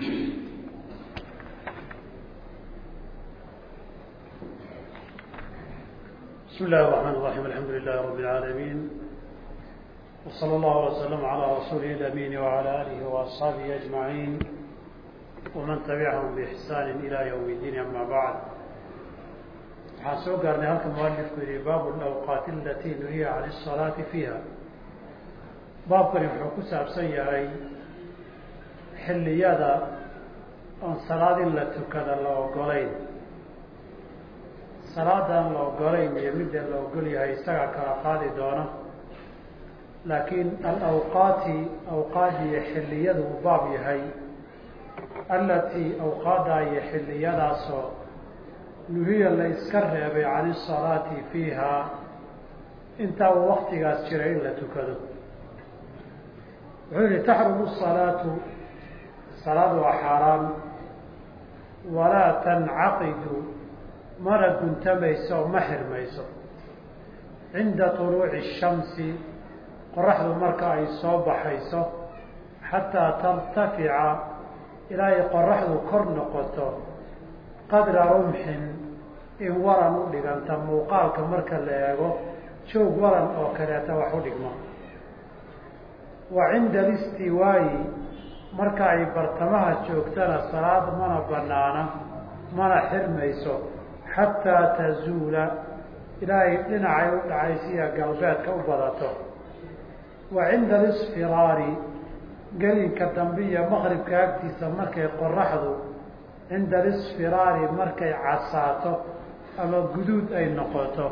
بسم الله الرحمن الرحيم الحمد لله رب العالمين وصلى الله وسلم على رسوله الأمين وعلى آله وأصحابه أجمعين ومن تبعهم بإحسان إلى يوم الدين أما بعد waxaan soo gaarnay halka mualifku yihi baabu alawqaat alati nuhiya can الصalaaةi fiiha baabkani wuxuu xilliyada oon salaad in la tukada la ogolayn salaadaan la ogolayn iyo midda la ogol yahay isagaa kala qaadi doona. Laakiin alawqaati awqaad iyo xilliyadu uu baab yahay. Alatii awqaadaa iyo xilliyadaasoo nuhiya la iska reebay can isalaati fiiha intaa uu waktigaas jiray in la tukado. Wuxuu yihi taxrumu salaatu salaad waa xaaraan walaa tancaqidu mana guntamayso oo ma xirmayso cinda طuluuci الshamsi qoraxdu marka ay soo baxayso xataa tartafica ilaa ay qoraxdu kor noqoto qadra rumxin in waran u dhiganta muuqaalka marka la eego joog waran oo kaleeta wax u dhigmo wa cinda alistiwaayi marka ay bartamaha joogtana salaad mana banaana mana xirmayso xataa tazuula. Ilaa ay dhinacay u dhacay sida galbeedka u badato. Wa cinda alisfiraari gelinka dambe iyo maqribka agtiisa markay qoraxdu cinda alisfiraari markay casaato ama guduud ay noqoto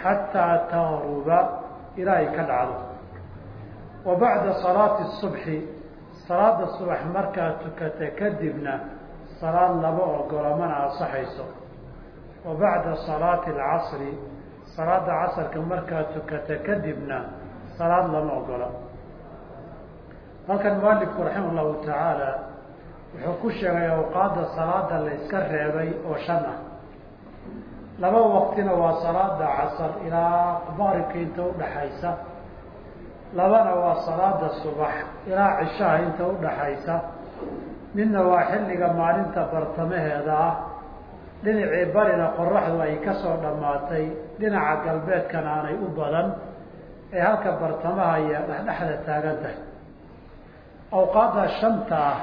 xataa taqruba ilaa ay ka dhacdo. Wa bacda salaati subxi salaada subax markaa tukata kadibna salaad lama ogola mana ansaxayso wa bacda salaati alcasri salaada casarka markaa tukata kadibna salaad lama ogola. Halkan mualifku raximah llahu tacaala wuxuu ku sheegay awqaadda salaada la iska reebay oo shan ah. Laba waqtina waa salaada casar ilaa maqribka inta udhaxaysa labana waa salaada subax ilaa cishaha inta udhaxaysa midna waa xilliga maalinta bartamaheeda ah. Dhinacii barina qoraxdu ay ka soo dhammaatay dhinaca galbeedkana aanay u badan ee halka bartamaha iyo dhexdhexda taagan tahay. Awqaadda shanta ah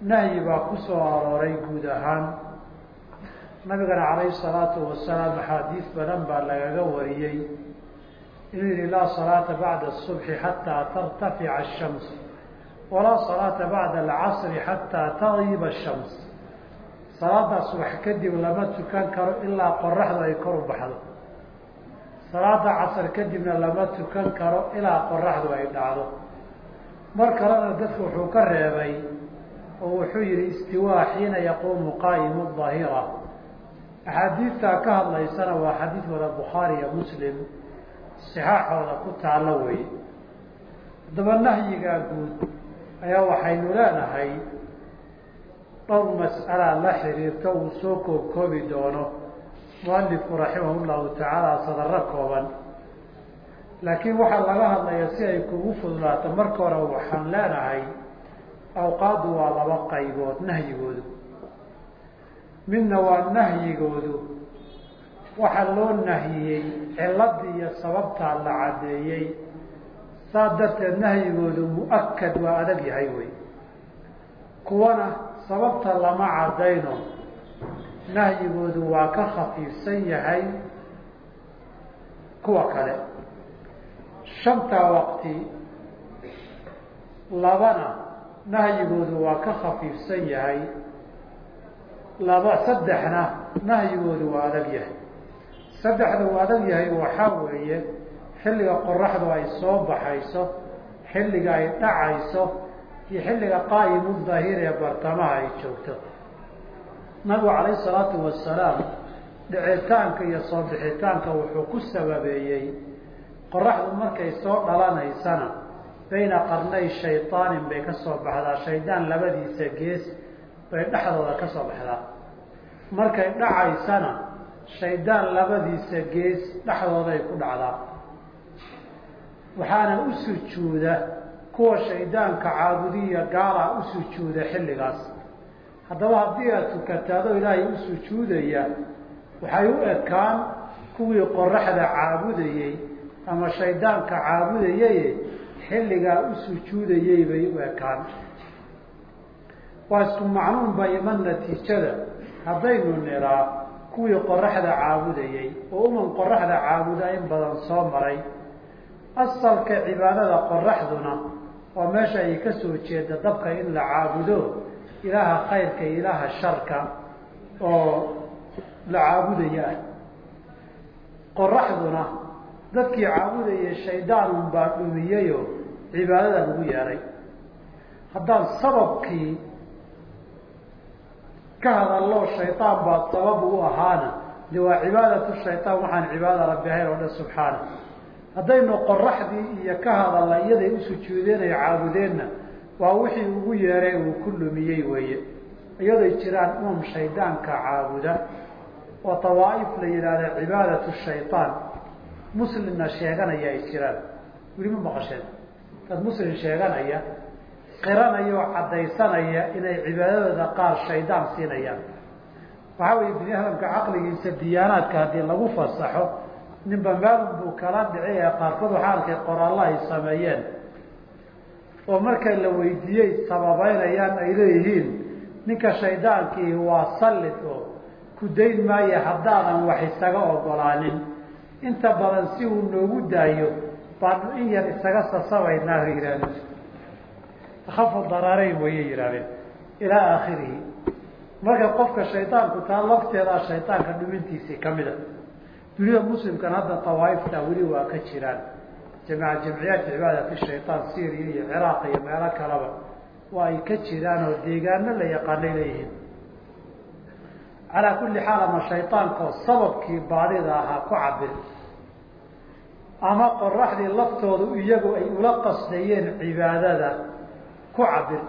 nahyi baa ku soo arooray guud ahaan. Nabigana calayhi salaatu wasalaam axaadiis badan baa lagaga wariyey inuu yihi laa salaata bacda asubxi xataa tartafica ashams walaa salaata bacda alcasri xataa tagiiba ashams salaada subax kadib lama tukan karo ilaa qoraxdu ay kor u baxdo salaada casar kadibna lama tukan karo ilaa qoraxdu ay dhacdo mar kalena dadku wuxuu ka reebay oo wuxuu yihi istiwaa xiina yaquumu qaa'imu dahira axaadiidtaa ka hadlaysana waa xadiid wada bukhaari iyo muslim sixaaxooda ku taalo wey haddaba nahyigaa guud ayaa waxaynu leenahay dhowr mas'ala la xiriirta uu soo koobkoobi doono. Mualifku raximah llahu tacaala sadaro kooban. Laakiin waxaa laga hadlaya si ay kugu fududaato marka hore waxaan leenahay awqaaddu waa laba qaybood nahyigoodu. Midna waa nahyigoodu waxaa loo nahiyey ciladii iyo sababtaa la caddeeyey. Saas darteed nahyigoodu mu'akad waa adag yahay wey. Kuwana sababta lama caddayno nahyigoodu waa ka khafiifsan yahay kuwa kale. Shantaa waqti labana nahyigoodu waa ka khafiifsan yahay. Laba saddexna nahyigoodu waa adag yahay saddexda uu adag yahay waxaa weeye xilliga qoraxdu ay soo baxayso xilliga ay dhacayso iyo xilliga qaa'imu daahir ee bartamaha ay joogto. Nabigu calayhi salaatu wasalaam dhicitaanka iyo soo bixitaanka wuxuu ku sababeeyey qoraxdu markay soo dhalanaysana bayna qarnay shaydaanin bay ka soo baxdaa shaydaan labadiisa gees bay dhexdooda ka soo baxdaa. Markay dhacaysana shaydaan labadiisa gees dhexdooday ku dhacdaa waxaana u sujuuda kuwa shaydaanka caabudiya gaala u sujuuda xilligaas. Haddaba haddii aad tukataado ilaahay u sujuudaya waxay u ekaan kuwii qoraxda caabudayey ama shaydaanka caabudayaye xilligaa u sujuudayey bay u ekaan. Waa isku macnuun ba iman natiijada. Haddaynu niraa kuwii qoraxda caabudayey oo uman qoraxda caabuda in badan soo maray asalka cibaadada qoraxduna waa meesha ay ka soo jeeda dabka in la caabudo ilaaha khayrka iyo ilaaha sharka oo la caabudaya. Qoraxduna dadkii caabudayay shaydaanun baa dhumiyeyo cibaadada lagu yeehay haddaan sababkii ka hadallo shaydaan baa sabab u ahaana. De waa cibaadatu shaydaan waxaan cibaadada rabbi ahayn oo dhan subxaana. Haddaynu qoraxdii iyo ka hadalla iyaday u sujuudeen ay caabudeenna waa wixii ugu yeeray uu ku lumiyey weeye. Iyaday jiraan umam shaydaanka caabuda. Oo tawaa'if la yidhaahda cibaadatu shaydaan muslimna sheeganaya ay jiraan. Weli ma maqasheen dad muslim sheeganaya qiranaya oo caddaysanaya inay cibaadadooda qaar shaydaan siinayaan. Waxaa weeye bini aadamka caqligiisa diyaanaadka haddii lagu fasaxo ninba maalun buu kala dhici ee qaarkood waxaa arkay qoraallo ay sameeyeen. Oo marka la weydiiyey sababeynayaan ay leeyihiin ninka shaydaankii waa sallid oo ku dayn maayo haddaadan wax isaga ogolaanin. Inta badan si uu noogu daayo baanu in yar isaga sasabaynaa bay akafu daraareyn wayay yidhahdeen ilaa aakhirihi marka qofka shaydaanku taa lafteedaa shaydaanka dhumintiisii kamida dunida muslimkan hadda awaaifta weli waa ka jiraan jamica jamciyaat cibaadati shayaan syria iyo ciraaq iyo meelo kaleba waa ay ka jiraan oo deegaano la yaqaanay leeyihiin calaa kulli xaal ama shaydaanka oo sababkii baadida ahaa ku cabir ama qoraxdii laftoodu iyagu ay ula qasdayeen cibaadada ku cabir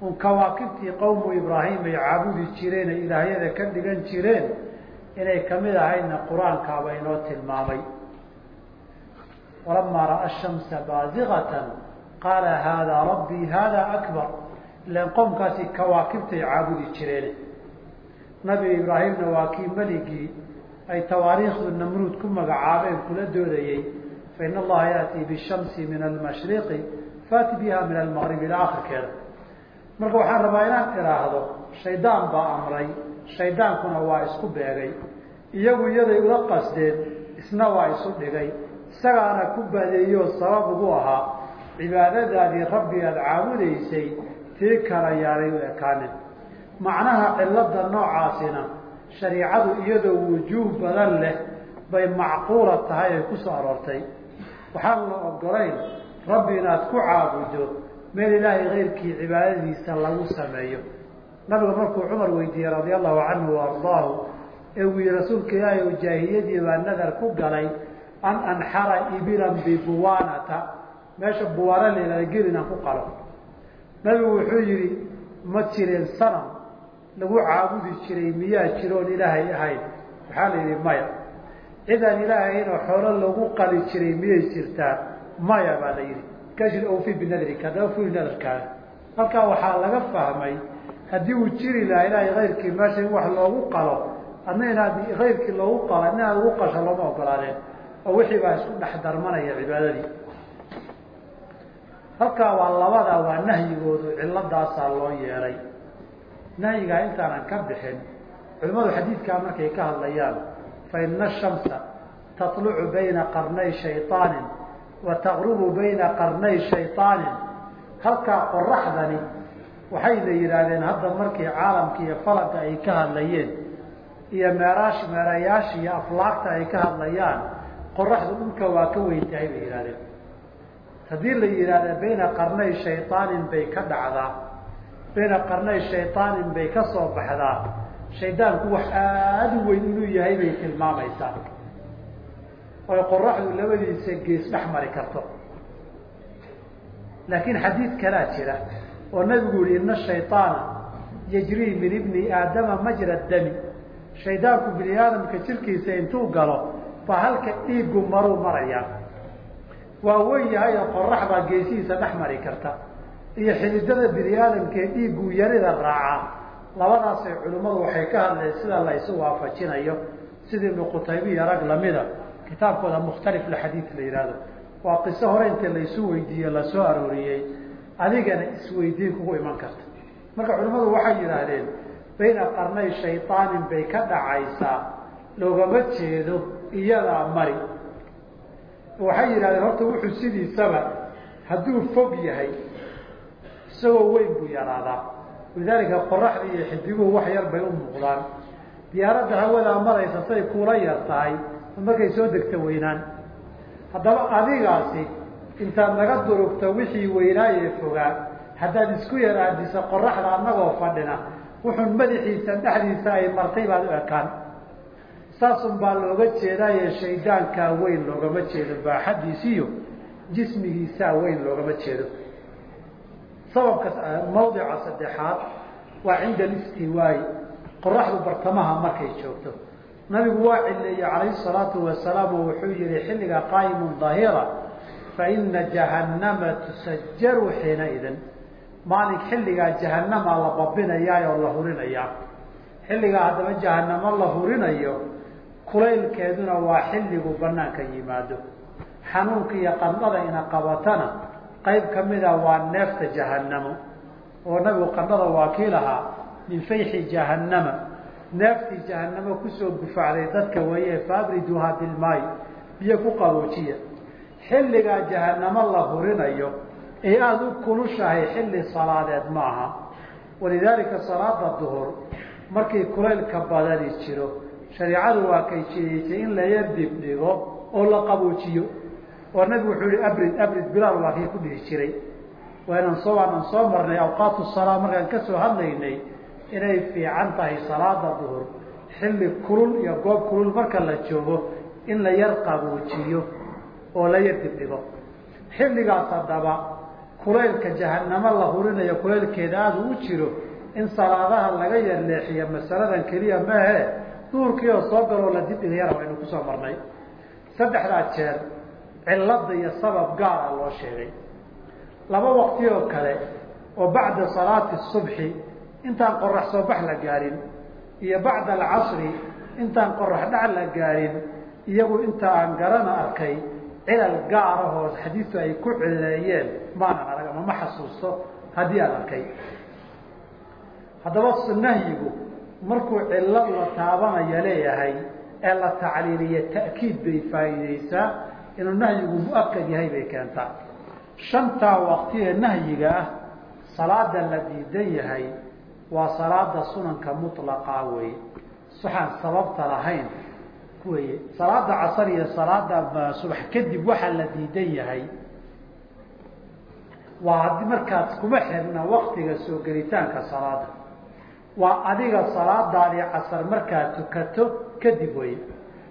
un kawaakibtii qowmu ibraahim ay caabudi jireen ay ilaahyada ka dhigan jireen inay ka mid ahaydna qur'aankaaba inoo tilmaamay. Walamaa ra'a shamsa baazigatan qaala haadaa rabbii haadaa akbar. Ilan qowmkaasi kawaakibtay caabudi jireen. Nabi ibraahimna waa kii meligii ay tawaariikhdu namruud ku magacaabeen kula doodayey fain allaha yaأtii bishamsi min almashriqi faati biha min almaqrib ilaa akhirkeeda marka waxaan rabaa inaan idhaahdo shaydaan baa amray shaydaankuna waa isku beegay iyagu iyaday ula qasdeen isna waa isu dhigay. Isagaana ku baadeeyo sabab ugu ahaa cibaadadaadii rabbi aada caabudaysay tii kala yaanay u ekaanin. Macnaha cilada noocaasina shariicadu iyadoo wujuuh badan leh bay macquula tahay ay ku soo aroortay. Waxaan la ogolayn rabbi inaad ku caabudo meel ilaahay keyrkii cibaadadiisa lagu sameeyo. Nabiga markuu cumar weydiiyey radia allahu canhu ardaahu ee uu yihi rasuulka ilaahay oo jaahiliyadii baa nadar ku galay an anxara ibilan bibuwaanata meesha buwaana laihahda gel inaan ku qalo. Nabigu wuxuu yihi ma jireen sanam lagu caabudi jiray miyaa jiroon ilaahay ahayn? Waxaa la yidhi maya cidaan ilaahay ahaynoo xoolo lagu qali jiray miyay jirtaa maya baa la yidhi kashir awfi binadrika haddaba fuli nadarkaaga halkaa waxaa laga fahmay haddii uu jiri lahaa ilaahay kayrkii meesha in wax loogu qalo adna inaad kayrkii loogu qalo adna inaad ugu qasho looma ogolaadeen oo wixii baa isku dhex darmanaya cibaadadii. Halkaa waa labada waa nahyigoodu ciladaasaa loo yeelay nahyigaa intaanan ka bixin culimmadu xadiidkaa markay ka hadlayaan fa ina ashamsa tatlucu bayna qarnay shayطaanin wataqrubu bayna qarnay shayaanin halkaa qoraxdani waxayna yidhaahdeen hadda markii caalamka iyo falaga ay ka hadlayeen iyo meeraash meerayaasha iyo aflaagta ay ka hadlayaan qoraxdu dhulka waa ka weyn tahay bay yidhahdeen haddii la yidhaahda bayna qarnay shayaanin bay ka dhacdaa bayna qarnay shayaanin bay ka soo baxdaa shaydaanku wax aada u weyn inuu yahay bay tilmaamaysaa oy qoraxdu labadiisa gees dhex mari karto. Laakiin xadiid kalaa jira oo nabigu yihi ina shayطaana yajrii min ibni aadama majra dami. Shaydaanku bini aadamka jirkiisa intuu galo baa halka dhiigu maruu marayaa. Waa weyn yahay oo qorax baa geesihiisa dhex mari karta. Iyo xididada bini aadamkee dhiigguu yarida raacaa labadaasay culimmadu waxay ka hadleen sida la isu waafajinayo sidii ibnu qutaybiya rag lamida kitaabkooda mukhtalif lxadiid la yihahdo waa qiso hore inta laysu weydiiye la soo arooriyey adigana isweydiin kugu iman karta. Marka culimmadu waxay yidhaahdeen bayna qarnay shaydaanin bay ka dhacaysaa loogama jeedo iyadaa mari. Waxay yidhahdeen horta wuxuu sidiisaba hadduu fog yahay isagoo weyn buu yaraadaa. Walidaalika qoraxdii iyo xidiguhu wax yar bay u muuqdaan. Diyaaradda hawadaa maraysa say kuula yar tahay markay soo degta weynaan. Haddaba adigaasi intaad naga durugto wixii weynaayee fogaa haddaad isku yaraadisa qoraxda annagoo fadhina wuxuun madaxiisa dhexdiisa ay martay baad u ekaan saasun baa looga jeedaaye shaydaankaa weyn loogama jeedo baaxadiisiyo jismigiisaa weyn loogama jeedo. Sababka mawdica saddexaad waa cinda alistiwaayi qoraxdu bartamaha markay joogto nabigu waa cileeyey calayhi salaatu wasalaam oo wuxuu yihi xilliga qaa'imun dahira fa ina jahannama tusajaru xiinaidin maalin xilligaa jahanamaa la babinayaa oo la hurinayaa. Xilligaa haddaba jahanamo la hurinayo kulaylkeeduna waa xilligu banaanka yimaado. Xanuunka iyo qandhada ina qabatana qayb kamida waa neefta jahanamo oo nabigu qandhada waa kii lahaa min fayxi jahannama neeftii jahanamo ku soo gufacday dadka weeye faabriduuha bilmaayi biyo ku qaboojiya. Xilligaa jahanamo la hurinayo ee aada u kulushahay xilli salaadeed maaha walidaalika salaada duhur markii kulaylka badani jiro shareicadu waa kay jideysay in la yar dibdhigo oo la qaboojiyo. Oo nabigu wuxuu yihi abrid abrid bilaal waa kii ku dhihi jiray. Waanan soo waanan soo marnay awqaatu salaa markaan ka soo hadlaynay inay fiican tahay salaada duhur xilli kulul iyo goob kulul marka la joogo in la yar qaboojiyo oo la yar dibdhigo xilligaas haddaba kulaylka jahanamo la hurinayo kulaylkeeda aada u jiro in salaadaha laga yar leexiya masaladan keliya maahe duhurkii oo soo galoo la dibdhigayana waynu ku soo marnay. Saddexdaa jeer cilada iyo sabab gaara loo sheegay. Laba waqti oo kale oo bacda salaati subxi intaan qorax soo bax la gaarin iyo bacda alcasri intaan qorax dhac la gaarin iyagu inta aan garana arkay cilal gaarahoo xadiistu ay ku cileeyeen maanan arag ama ma xasuusto haddii aan arkay. Haddaba nahyigu markuu cilo la taabanayo leeyahay ee la tacliiliya ta'kiid bay faa'iideysaa inuu nahyigu mu'akad yahay bay keentaa. Shantaa waqti ee nahyiga ah salaada la diidan yahay waa salaada sunanka mulaqa wey waxaan sababta lahayn wey salaada casar iyo salaada subax kadib waxaa la diidan yahay. Waa markaas kuma xirna waktiga soo gelitaanka salaada waa adiga salaadaadii casar markaad tukato kadib wey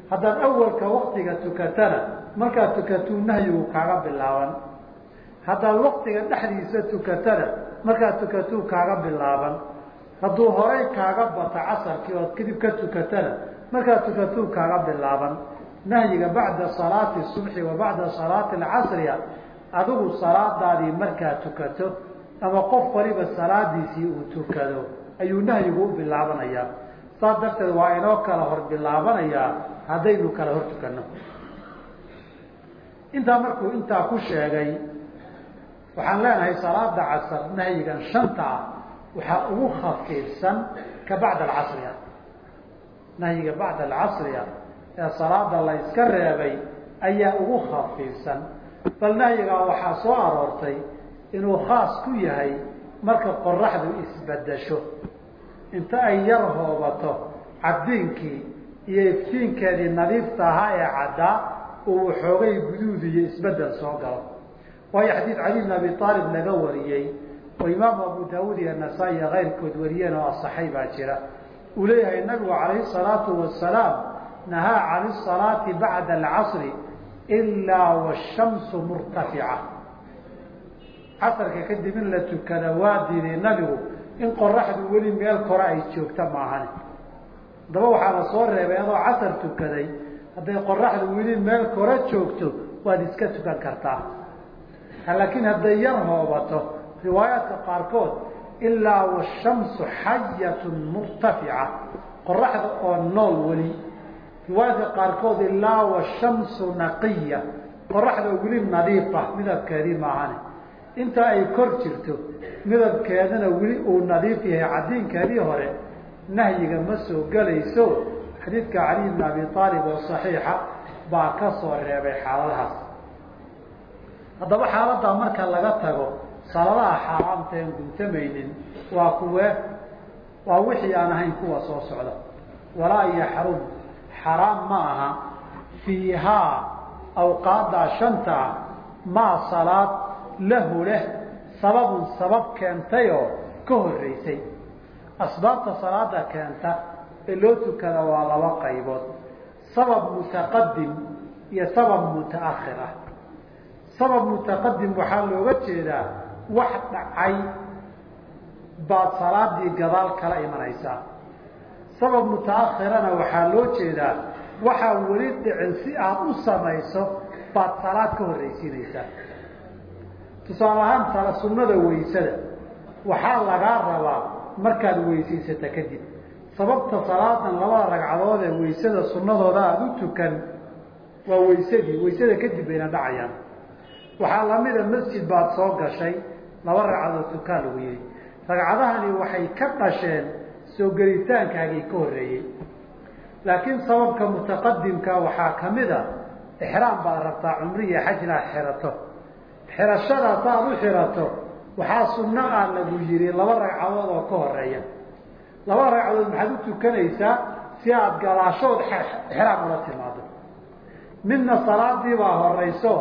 haddaad awalka waktiga tukatana markaad tukatuu nahyigu kaaga bilaaban. Haddaad waktiga dhexdiisa tukatana markaad tukatuu kaaga bilaaban hadduu horay kaaga bata casarkii ood kadib ka tukatana markaad tukatuu kaaga bilaaban. Nahyiga bacda salaati subxi wa bacda salaati alcasriya adigu salaadaadii markaad tukato ama qof waliba salaadiisii uu tukado ayuu nahyigu u bilaabanayaa. Saas darteed waa inoo kala hor bilaabanayaa haddaynu kala hor tukano intaa markuu intaa ku sheegay waxaan leenahay salaada casar nahyigan shanta ah waxaa ugu khafiifsan ka bacda alcasri ah nahyiga bacda alcasriya ee salaada la yska reebay ayaa ugu khafiifsan bal nahyigaa waxaa soo aroortay inuu khaas ku yahay marka qoraxdu isbedesho. Inta ay yar hoobato cadiinkii iyo iftiinkeedii nadiifta ahaa ee caddaa uu waxoogay guduud iyo isbeddel soo galo. Waayo xadiid cali bn abi aalib laga wariyey oo imaamu abu daawuud iyo nasaa-i iyo keyrkood wariyeen oo asaxay baa jira. Uu leeyahay nabigu calayhi salaatu wasalaam nahaa can salaati bacda alcasri ilaa washamsu murtafica. Casarka kadib in la tukada waa diiday nabigu in qoraxdu weli meel kore ay joogta maahani haddaba waxaa la soo reebay adoo casar tukaday hadday qoraxdu weli meel kore joogto waad iska tukan kartaa. Laakiin hadday yar hoobato riwaayaadka qaarkood ilaa washamsu xayatun murtafica. Qoraxda oo nool weli. Riwaayaadka qaarkood ilaa washamsu naqiya. Qoraxda weli nadiifa midabkeedii maahane inta ay kor jirto midabkeedana weli uu nadiif yahay cadiinkeedii hore nahyiga ma soo gelayso. Xadiidka cali bn abi aalib oo saxiixa baa ka soo reebay xaaladahaas. Haddaba xaaladaa marka laga tago saladaha xaaraamta en guntamaynin waa kuwe waa wixii aan ahayn kuwa soo socda. Walaa yaxrum xaraam ma aha. Fiihaa awqaadaa shanta maa salaad lahu leh sababun sabab keentay oo ka horreysay. Asbaabta salaada keenta ee loo tukada waa laba qaybood. Sabab mutaqadim iyo sabab mutaakhir ah sabab mutaqadim waxaa looga jeedaa wax dhacay baad salaadii gadaal kala imanaysaa. Sabab mutaakhirana waxaa loo jeedaa waxaa weli dhicin si aada u samayso baad salaad ka horraysiinaysaa. Tusaale ahaan tala sunnada waysada waxaa lagaa rabaa markaad weysaysata kadib. Sababta salaadan labada ragcadood ee waysada sunnadooda aada u tukan waa waysadii waysada kadib bayna dhacayaan. Waxaa lamida masjid baad soo gashay laba ragcadood tukaa lagu yihi ragcadahani waxay ka dhasheen soo gelitaankaagii ka horreeyey. Laakiin sababka mutaqadimka waxaa ka mid a ixraam baad rabtaa cumriya xaj inaad xirato. Xirashadaas aad u xirato waxaa sunno ah lagu yihi laba ragcadood oo ka horreeya laba ragcadood maxaad u tukanaysaa si aad gadaashood ixraam ula timaado. Midna salaadii baa horeyso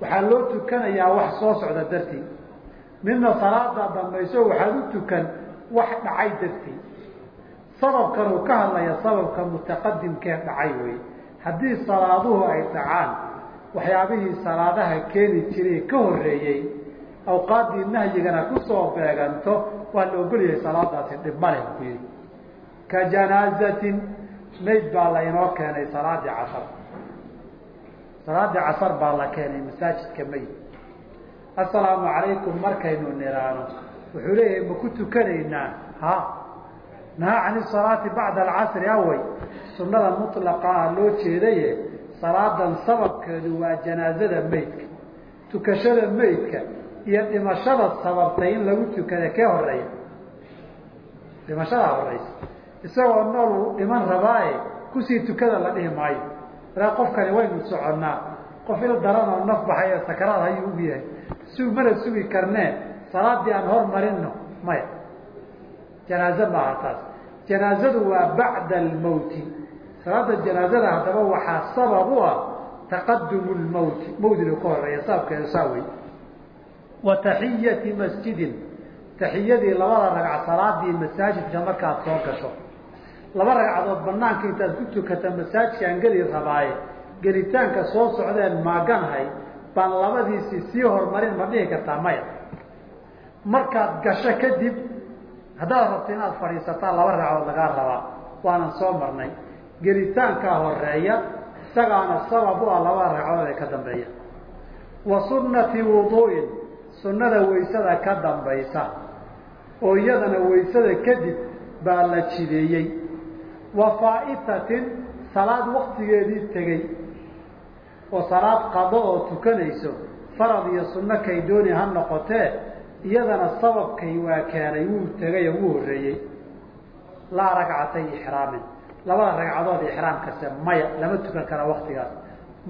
waxaa loo tukanayaa wax soo socda dartii midna salaadaa dambayso waxaad u tukan wax dhacay dartii sababkan uu ka hadlaya sababka mutaqadimkee dhacay wey haddii salaaduhu ay dhacaan waxyaabihii salaadaha keeni jiray ka horreeyey awqaaddii nahyigana ku soo beeganto waa la ogolyahay salaadaasi dhib ma leh ku yihi ka janaazatin mayd baa laynoo keenay salaadii casar. Salaadii casar baa la keenay masaajidka mayd assalaamu calaykum markaynu niraano. Wuxuu leeyahay ma ku tukanaynaa? Ha. Nahaa can isalaati bacda alcasri awey sunnada mutlaqa ah loo jeedaye salaadan sababkeedu waa janaazada meydka tukashada meydka iyo dhimashada sababtay in lagu tukada kee horreeya dhimashadaa horeysa isagoo nool dhiman rabaaye ku sii tukada la dhihi maayo. Ilaa qofkani waynu soconnaa qof il daran oo naf baxay ee sakaraad hayuu ugu yahay sug mana sugi karnee salaadii aan hormarino maya janaaze maaha taas janaazadu waa bacda almowti salaada janaazada haddaba waxaa sabab u ah taqadumu lmowti mawdiga ka horreeya sababkeedu saa wey wa taxiyati masjidin. Taxiyadii labada ragca salaadii masaajidka markaad soo gasho. Laba ragcadood banaanka intaad ku tukata masaajidkaan geli rabaaye gelitaanka soo socdeen maaganahay baan labadiisii sii horumarin ma dhihi kartaa maya. Markaad gasho kadib haddaad rabto inaad fadhiisataa laba ragcadood lagaa rabaa waanan soo marnay. Gelitaankaa horreeya isagaana sabab u ah labada ragcadood ee ka dambeeya. Wa sunnati wuduu'in sunnada waysada ka dambaysa oo iyadana waysada kadib baa la jideeyey. Wa faa'itatin salaad waktigeedii tegey oo salaad qado oo tukanayso farad iyo sunno kay dooni ha noqotee iyadana sababkay waa keenay wuu tegay oo wuu horreeyey. Laa ragcatay ixraamin labada ragcadood ixraamkase maya lama tukan kara waktigaas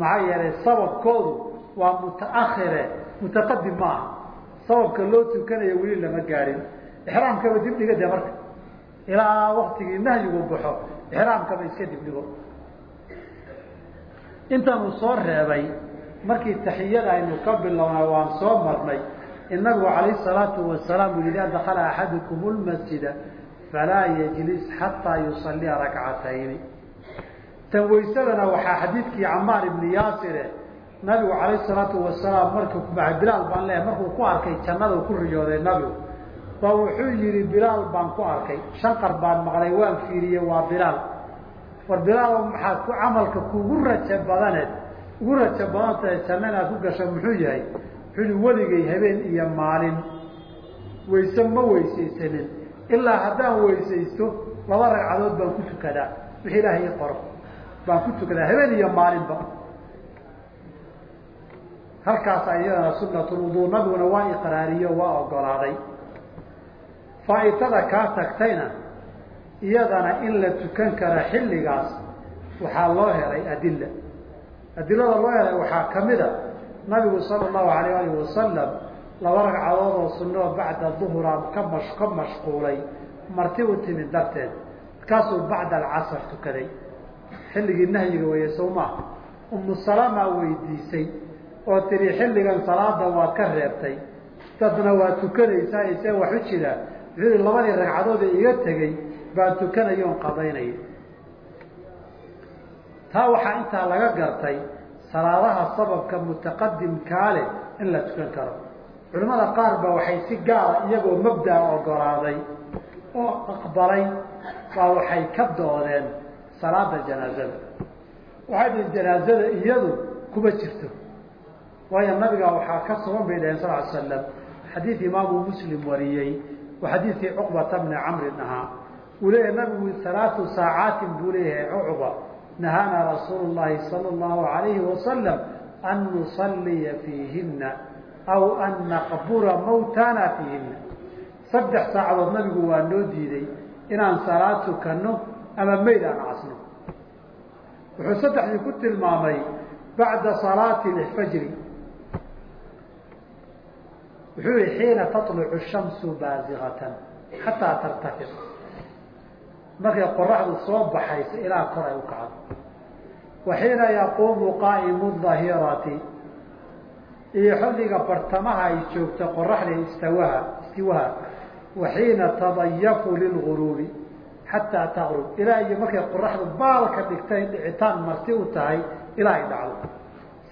maxaa yeelay sababkoodu waa mutaakhire mutaqadim ma aha. Sababka loo tukanayo weli lama gaadhin ixraamkaba dib dhiga de marka. Ilaa waktigii nahyigu baxo ixraamkaba iska dib dhigo intanuu soo reebay markii taxiyada aynu ka bilownaa waan soo marnay. In nabigu calayh salaatu wasalaam uu yihi dakala axadukum lmasjida falaa yajlis xataa yusalliya rakcatayni. Tan waysadana waxaa xadiidkii camaar ibni yaasire nabigu calayh salaatu wasalaam markuu bilaal baan leeyahay markuu ku arkay jannada ku riyooday nabigu ba wuxuu yihi bilaal baan ku arkay shanqar baan maqlay waan fiiriyey waa bilaal war bilaal maxaad ku camalka kugu raja badaneed ugu raja badan tahay janno inaad ku gasho muxuu yahay? Wuxuu ihi weligay habeen iyo maalin. Wayse ma weysaysanin ilaa haddaan weysaysto laba ragcadood baan ku tukadaa. Wixii ilaahay ii qoro. Baan ku tukadaa. Habeen iyo maalinba halkaas iyadana sunatulwuduu nabiguna waa iqraariyo waa ogolaaday. Faa'itada kaa tagtayna iyadana in la tukan kara xilligaas waxaa loo helay adilla. Adilada loo helay waxaa ka mid a nabigu sala allahu alayh alih wasalam laba ragcadood oo sunoo bacda duhura ka mash ka mashquulay marti u timid darteed markaasuu bacda alcasr tukaday. Xilligii nahyiga weeye sow maaha umu salama weydiisay oo tiri xilligan salaada waad ka reebtay. Dadna waad tukanaysaa isee wax u jiraa wuxuu yihi labadii ragcadood ee iga tegey baan tukanayo on qadaynaya taa waxaa intaa laga gartay salaadaha sababka mutaqadimkaa leh in la tukan karo. Culimmada qaar ba waxay si gaara iyagoo mabdaa ogolaaday oo aqbalay baa waxay ka doodeen salaada janaazada. Waxay dhihin janaazada iyadu kuma jirto. Waayo nabiga waxaa ka sugan bay dhaheen sal l slam xadiid imaamu muslim wariyey waa xadiidkii cuqbata bni camrin ahaa uu leeyahay nabigu alaatu saacaatin buu leeyahay cuqba nahaana rasuulu llahi sala allahu alayhi wasalam an nusaliya fiihina aw an naqbura mawtana fiihina saddex saacadood nabigu waa noo diiday inaan salaad tukanno ama mayd aan casno. Wuxuu saddexdii ku tilmaamay bacda salaati fajri wuxuu yihi xiina talucu shamsu baazikatan xataa tartafiq markay qoraxdu soo baxayso ilaa kor ay u kacdo. Wa xiina yaquumu qaa'imu dahirati iyo xilliga bartamaha ay joogto qoraxda istawaha istiwaha. Wa xiina tadayafu lilguruubi xataa taqrub. Ilaa iyo markay qoraxdu baalka dhigtay dhicitaan marti u tahay ilaa ay dhacdo.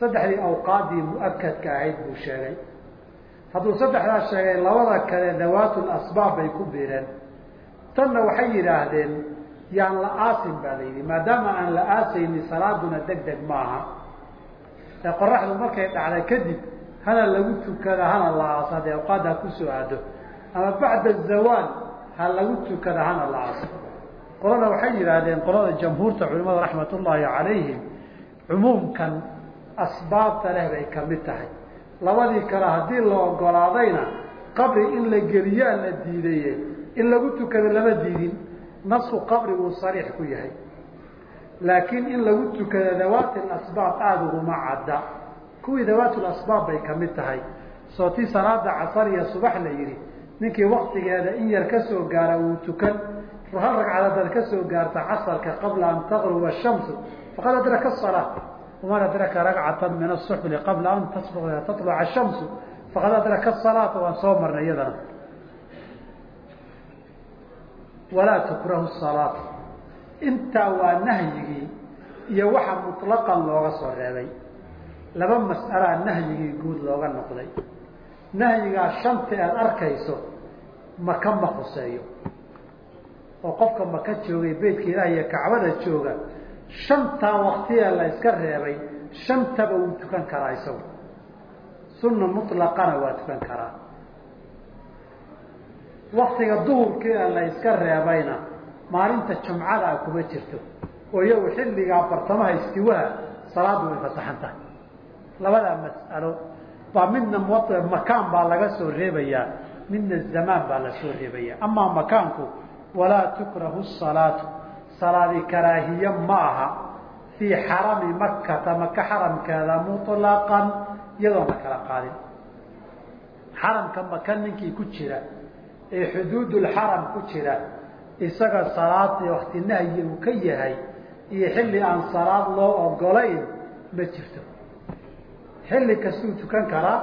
Saddexdii awqaaddii mu'akadka ahayd buu sheegay. Hadduu saddexdaas sheegay labada kale dawaatul asbaab bay ku biireen tanna waxay yidhaahdeen yaan la aasin baa la yidhi maadaama aan la aasaynin salaaduna deg deg maaha. Ee qoraxdu markay dhacday kadib hana lagu tukada hana la aaso haddii awqaadda ha ku soo aado ama bacda zawaal ha lagu tukada hana la aaso qolana waxay yidhaahdeen qolada jamhuurta culimada raxmat ullaahi calayhim cumuumkan asbaabta leh bay ka mid tahay. Labadii kale haddii la ogolaadayna qabri in la geliyaa la diidaye in lagu tukado lama diidin nasku qabri uu sariix ku yahay. Laakiin in lagu tukado dawaati asbaab aada uguma cadda kuwii dawaatul asbaab bay ka mid tahay. Soo tii salaada casar iyo subax la yidhi ninkii waktigeeda in yar ka soo gaara uu tukan. Hal ragcad hadaad ka soo gaarta casarka qabla an taqruba shamsu faqad adraka salaa waman adraka ragcatan min asuxli qabla an tatluca shamsu faqad adraka salaata waan soo marnay iyadana walaa tukrahu salaat intaa waa nahyigii iyo waxa muطlaqan looga soo reebay. Laba mas'alaa nahyigii guud looga noqday. Nahyigaa shanta aad arkayso maka ma khuseeyo oo qofka maka joogay beytka ilaah iyo kacbada jooga shantaa waktiya la iska reebay shantaba wuu tukan karaa isagu. Sunna muطlaqana waa tukan karaa waktiga duhurkiia la iska reebayna maalinta jumcadaa kuma jirto. Oo xilligaa bartamaha istiwaha salaaddu way fasaxan tahay. Labadaa mas'alo baa midna makaan baa laga soo reebayaa midna zamaan baa la soo amaa makaanku walaa tukrahu salaatu salaadi karaahiye ma aha. Fii xarami makata maka xaramkeeda muطlaqan iyadoon la kala qaadin. Xaramka maka ninkii ku jira ee xuduudulxaram ku jira isaga salaad wakti nahyi uu ka yahay iyo xilli aan salaad loo ogolayn ma jirto. Xilli kastuu tukan karaa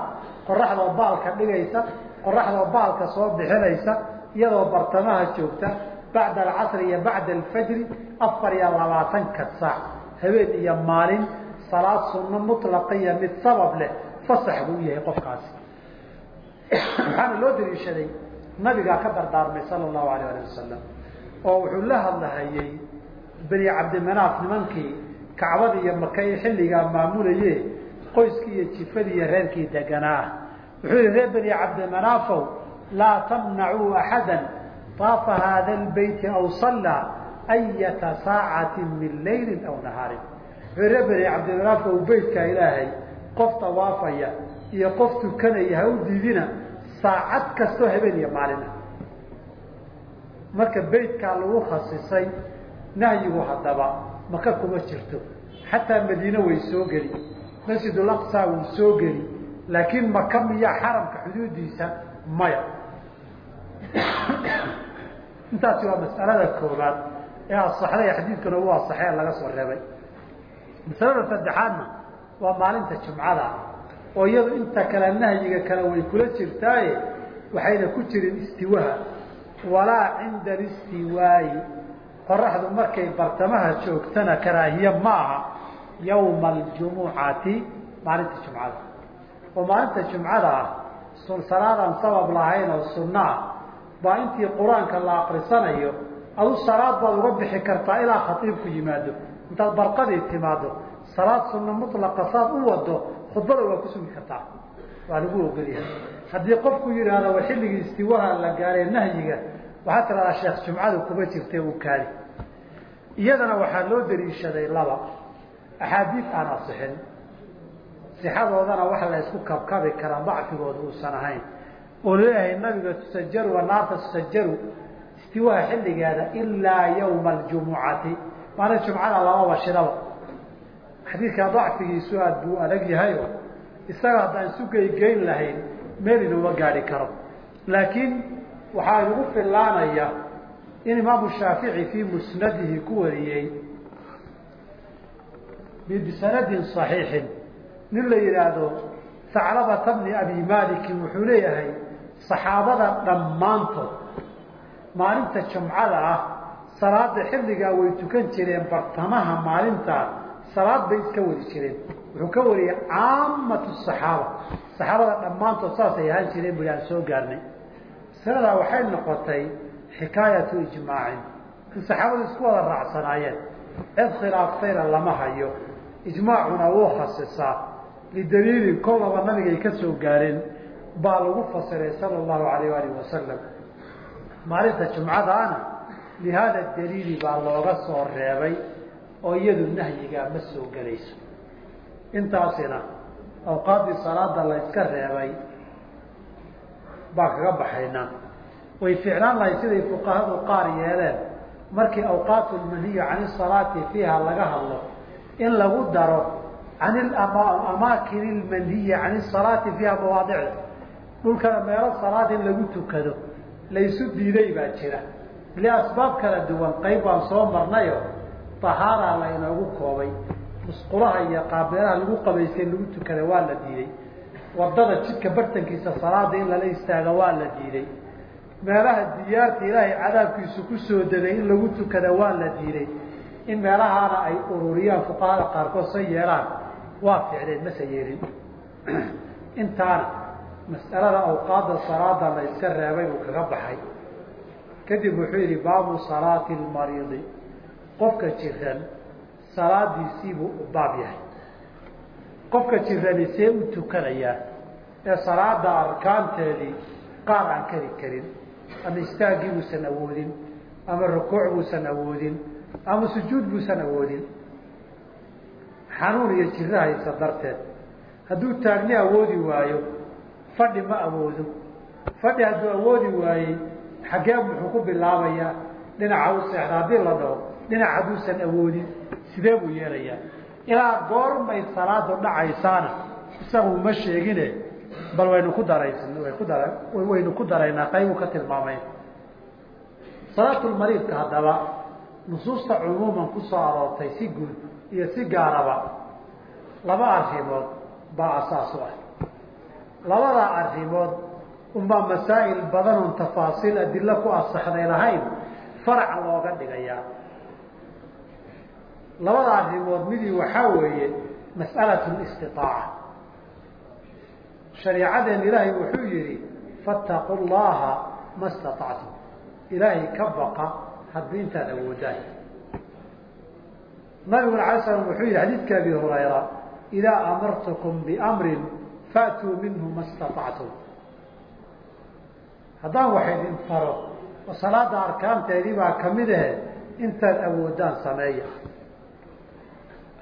qoraxdoo baalka dhigaysa qoraxdoo baalka soo bixinaysa iyadoo bartamaha joogta bacda alcasri iyo bacda alfajri afar iyo labaatanka saac habeen iyo maalin salaad sunno mutlaqa iyo mid sabab leh fasax buu u yahay qofkaasi. Waxaana loo daliishaday nabigaa ka dardaarmay sala allahu alayh alih wasalam oo wuxuu la hadlahayey beni cabdimanaaf nimankii kacbada iyo maka i xilligaa maamulaye qoyskii iyo jifadii iyo reerkii deganaa. Wuxuu yihi reer beni cabdimanaafow laa tamnacuu axada طaafa haada lbeyti aw sallaa ayata saacati min layli aw nahaarin. Wuxuu reer beni cabdimanaafow beytkaa ilaahay qof tawaafaya iyo qof tukanaya ha u diidina saacad kastoo habeen iyo maalin marka beytkaa lagu khasisay nahyigu haddaba maka kuma jirto. Xataa madiine way soo geli masjidul aqsa wuu soo geli laakiin maka miya xaramka xuduudiisa maya. Intaasi waa mas'alada koobaad ee asaxday xadiidkuna u asaxay ee laga soo reebay. Masalada saddexaadna waa maalinta jumcada oo iyadu inta kale nahyiga kale way kula jirtaaye waxayna ku jirin istiwaha walaa cinda alistiwaayi qoraxdu markay bartamaha joogtana karaahiye ma aha yawma aljumucati maalinta jumcada. Oo maalinta jumcada ah salaadaan sabab lahayn oo sunno ah. Baa intii qur'aanka la akrisanayo adu salaad baad uga bixi kartaa ilaa khatiibku yimaado. Intaad barqadii timaado salaad sunno mutlaqa saad u wado khudbada waa ku sugi kartaa. Waa lagu ogolyahay. Haddii qofku yidhaahdo wa xilligii istiwaha la gaaree nahyiga waxaa tiradaa sheekh jumcadu kuma jirte uu kaali. Iyadana waxaa loo daliishaday laba axaadiid aan asixin. Sixadoodana waxa la isku kabkabi karaa dacfigooda uusan ahayn. Oo leeyahay nabiga tusajaru wa naarta tusajaru istiwaha xilligeeda ilaa yawma aljumucati. Maalin jumcada lababa shidaba xadiidkaa dacfigiisu aad buu adag yahayo isaga haddaan isu geygeyn lahayn meel inuma gaadhi karo. Laakiin waxaa inugu fillaanaya in imaamu shaafici fii musnadihi ku wariyey bisanadin صaxiixin nin la yidhaahdo saclabata bni abi malikin wuxuu leeyahay saxaabada dhammaantood maalinta jumcada ah salaada xilligaa way tukan jireen bartamaha maalintaa salaad bay iska wadi jireen. Wuxuu ka wariyey caamatu صaxaaba saxaabada dhammaantood saasay ahaan jireen bu aan soo gaarnay. Masaladaa waxay noqotay xikaayatu ijmaacin. In saxaabadu isku wada raacsanaayeen. Cid khilaaftayna lama hayo. Ijmaacuna wuu khasisaa lidaliilin kollaba nabigay ka soo gaareen baa lagu fasiray sala allahu alayh alih wasalam maalinta jumcadaana lihaada daliili baa looga soo reebay oo iyadu nahyigaa ma soo gelayso intaasina awqaaddii salaada la yska reebay baa kaga baxaynaa. Way ficlaan lahay siday fuqahadu qaar yeeleen. Markii awqaatu lmanhiyu can isalaati fiiha laga hadlo in lagu daro can amaakin ilmanhiyi can isalaati fiiha mawaadicda dhulkana meelo salaad in lagu tukado laysu diiday baa jira. Liasbaab kala duwan qayb baan soo marnayo tahaaraa la inoogu koobay musqulaha iyo qaabeelaha lagu qabaystay lagu tukada waa la diiday waddada jidka bartankiisa salaada in lala istaaga waa la diiday meelaha diyaarta ilaahay cadaabkiisu ku soo degay in lagu tukada waa la diiday in meelahaana ay ururiyaan fuqahada qaarkood sa yeelaan waa ficleen mase yeelin intaana mas'alada awqaadda salaada la iska reebay uu kaga baxay kadib wuxuu yidhi baabu salaati lmariidi qofka jiran salaadiisiibuu u baab yahay. Qofka jirani see u tukanayaa ee salaada arkaanteedii qaar aan kari karin ama istaaggii buusan awoodin ama rukuuc buusan awoodin ama sujuud buusan awoodin xanuun iyo jiro haysa darteed. Hadduu taagni awoodi waayo fadhi ma awoodo. Fadhi hadduu awoodi waayey xaggee muxuu ku bilaabayaa dhinaca u seexda haddii la dhaho dhinac hadduusan awoodin sidee buu yeelayaa? Ilaa goormay salaadu dhacaysaana isagu ma sheegine bal waynu ku daraysan way ku dara waynu ku daraynaa qaybuu ka tilmaamay. Salaatulmariidka haddaba nusuusta cumuuman ku soo aroortay si guud iyo si gaaraba laba arrimood baa asaas u ah. Labadaa arrimood unbaa masaa'il badan oon tafaasiil adilo ku asaxday lahayn farac looga dhigayaa labada arrimood midii waxaa weeye mas'alatu listiaaca shareicadeen ilaahay wuxuu yihi fattaqu llaha ma staactum ilaahay ka baqa hadba intaad awoodaan nabiguna alay slam wuxuu yihi xadiidka abi hurayra idaa amartukum biamrin faatuu minhu ma staطactum haddaan wax idin faro oo salaada arkaanteedii baa ka mid ahe intaad awoodaan sameeya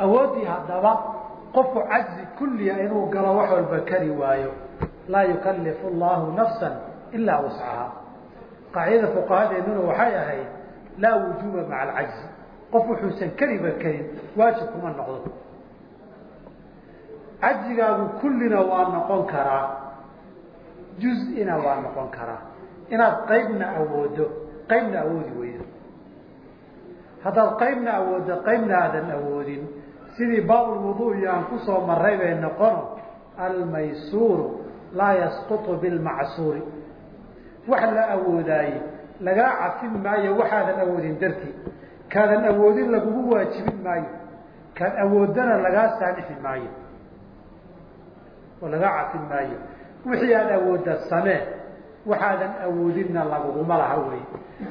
awooddii haddaba qofku cajzi kulliya inuu galo wax walba kari waayo. Laa yukalifu llahu nafsa ilaa wuscaha qaacidada fuqahadeennuna waxay ahayd laa wujuuba maca alcajzi. Qof wuxuusan kariba karin waajib kuma noqdo. Cajzigaagu kullina waa noqon karaa juz-ina waa noqon karaa. Inaad qaybna awoodo qaybna awoodi weydo. Haddaad qaybna awooddo qaybna aadan awoodin sidii baabulwuduu'i aan ku soo maray bay noqono almaysuuru laa yasqutu bilmacsuuri. Wax la awoodaaye lagaa cafin maayo waxaadan awoodin dartii. Kaadan awoodin lagugu waajibin maayo. Kaad awoodana lagaa saamixi maayo. Oo lagaa cafin maayo. Wixii aad awoodda samee waxaadan awoodinna laguguma laha wey.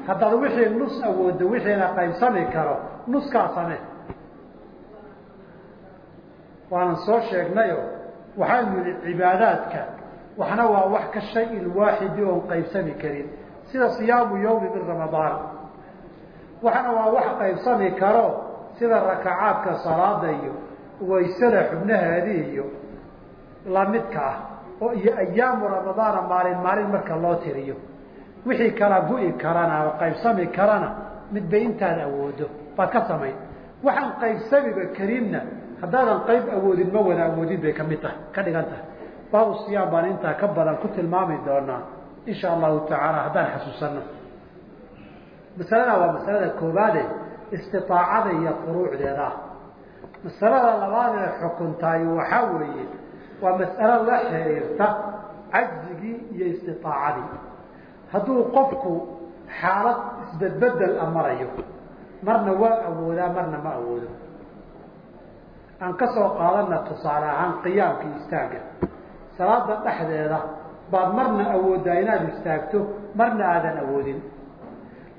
Haddaad wixii nus awooddo wixiina qaybsami karo nuskaa samee waanan soo sheegnayo waxaanu yihi cibaadaadka waxna waa wax ka shay-in waaxidi oon qaybsami karin sida siyaamu yawmi min ramadaan. Waxna waa wax qaybsami karo sida rakacaadka salaada iyo waysada xubnahaadii iyo lamidka ah oo iyo ayaamu ramadaana maalin maalin marka loo tiriyo. Wixii kala gu-i karana oo qaybsami karana midbay intaad awoodo baad ka samayn. Waxaan qaybsamiba karinna haddaadan qayb awoodin ma wada awoodin bay ka mid tahay ka dhigan tahay. Baabu siyaam baan intaa ka badan ku tilmaami doonaa insha allahu tacaala haddaan xasuusano masalada waa masalada koobaade istiaacada iyo furuucdeeda masalada labaad ee xukuntaay waxaa weeye waa mas'alo la xiriirta cajzigii iyo istiaacadii hadduu qofku xaalad isbedbedel marayo marna waa awoodaa marna ma awoodo aan ka soo qaadana tusaale ahaan qiyaamka istaagga salaada dhexdeeda baad marna awooddaa inaad istaagto marna aadan awoodin.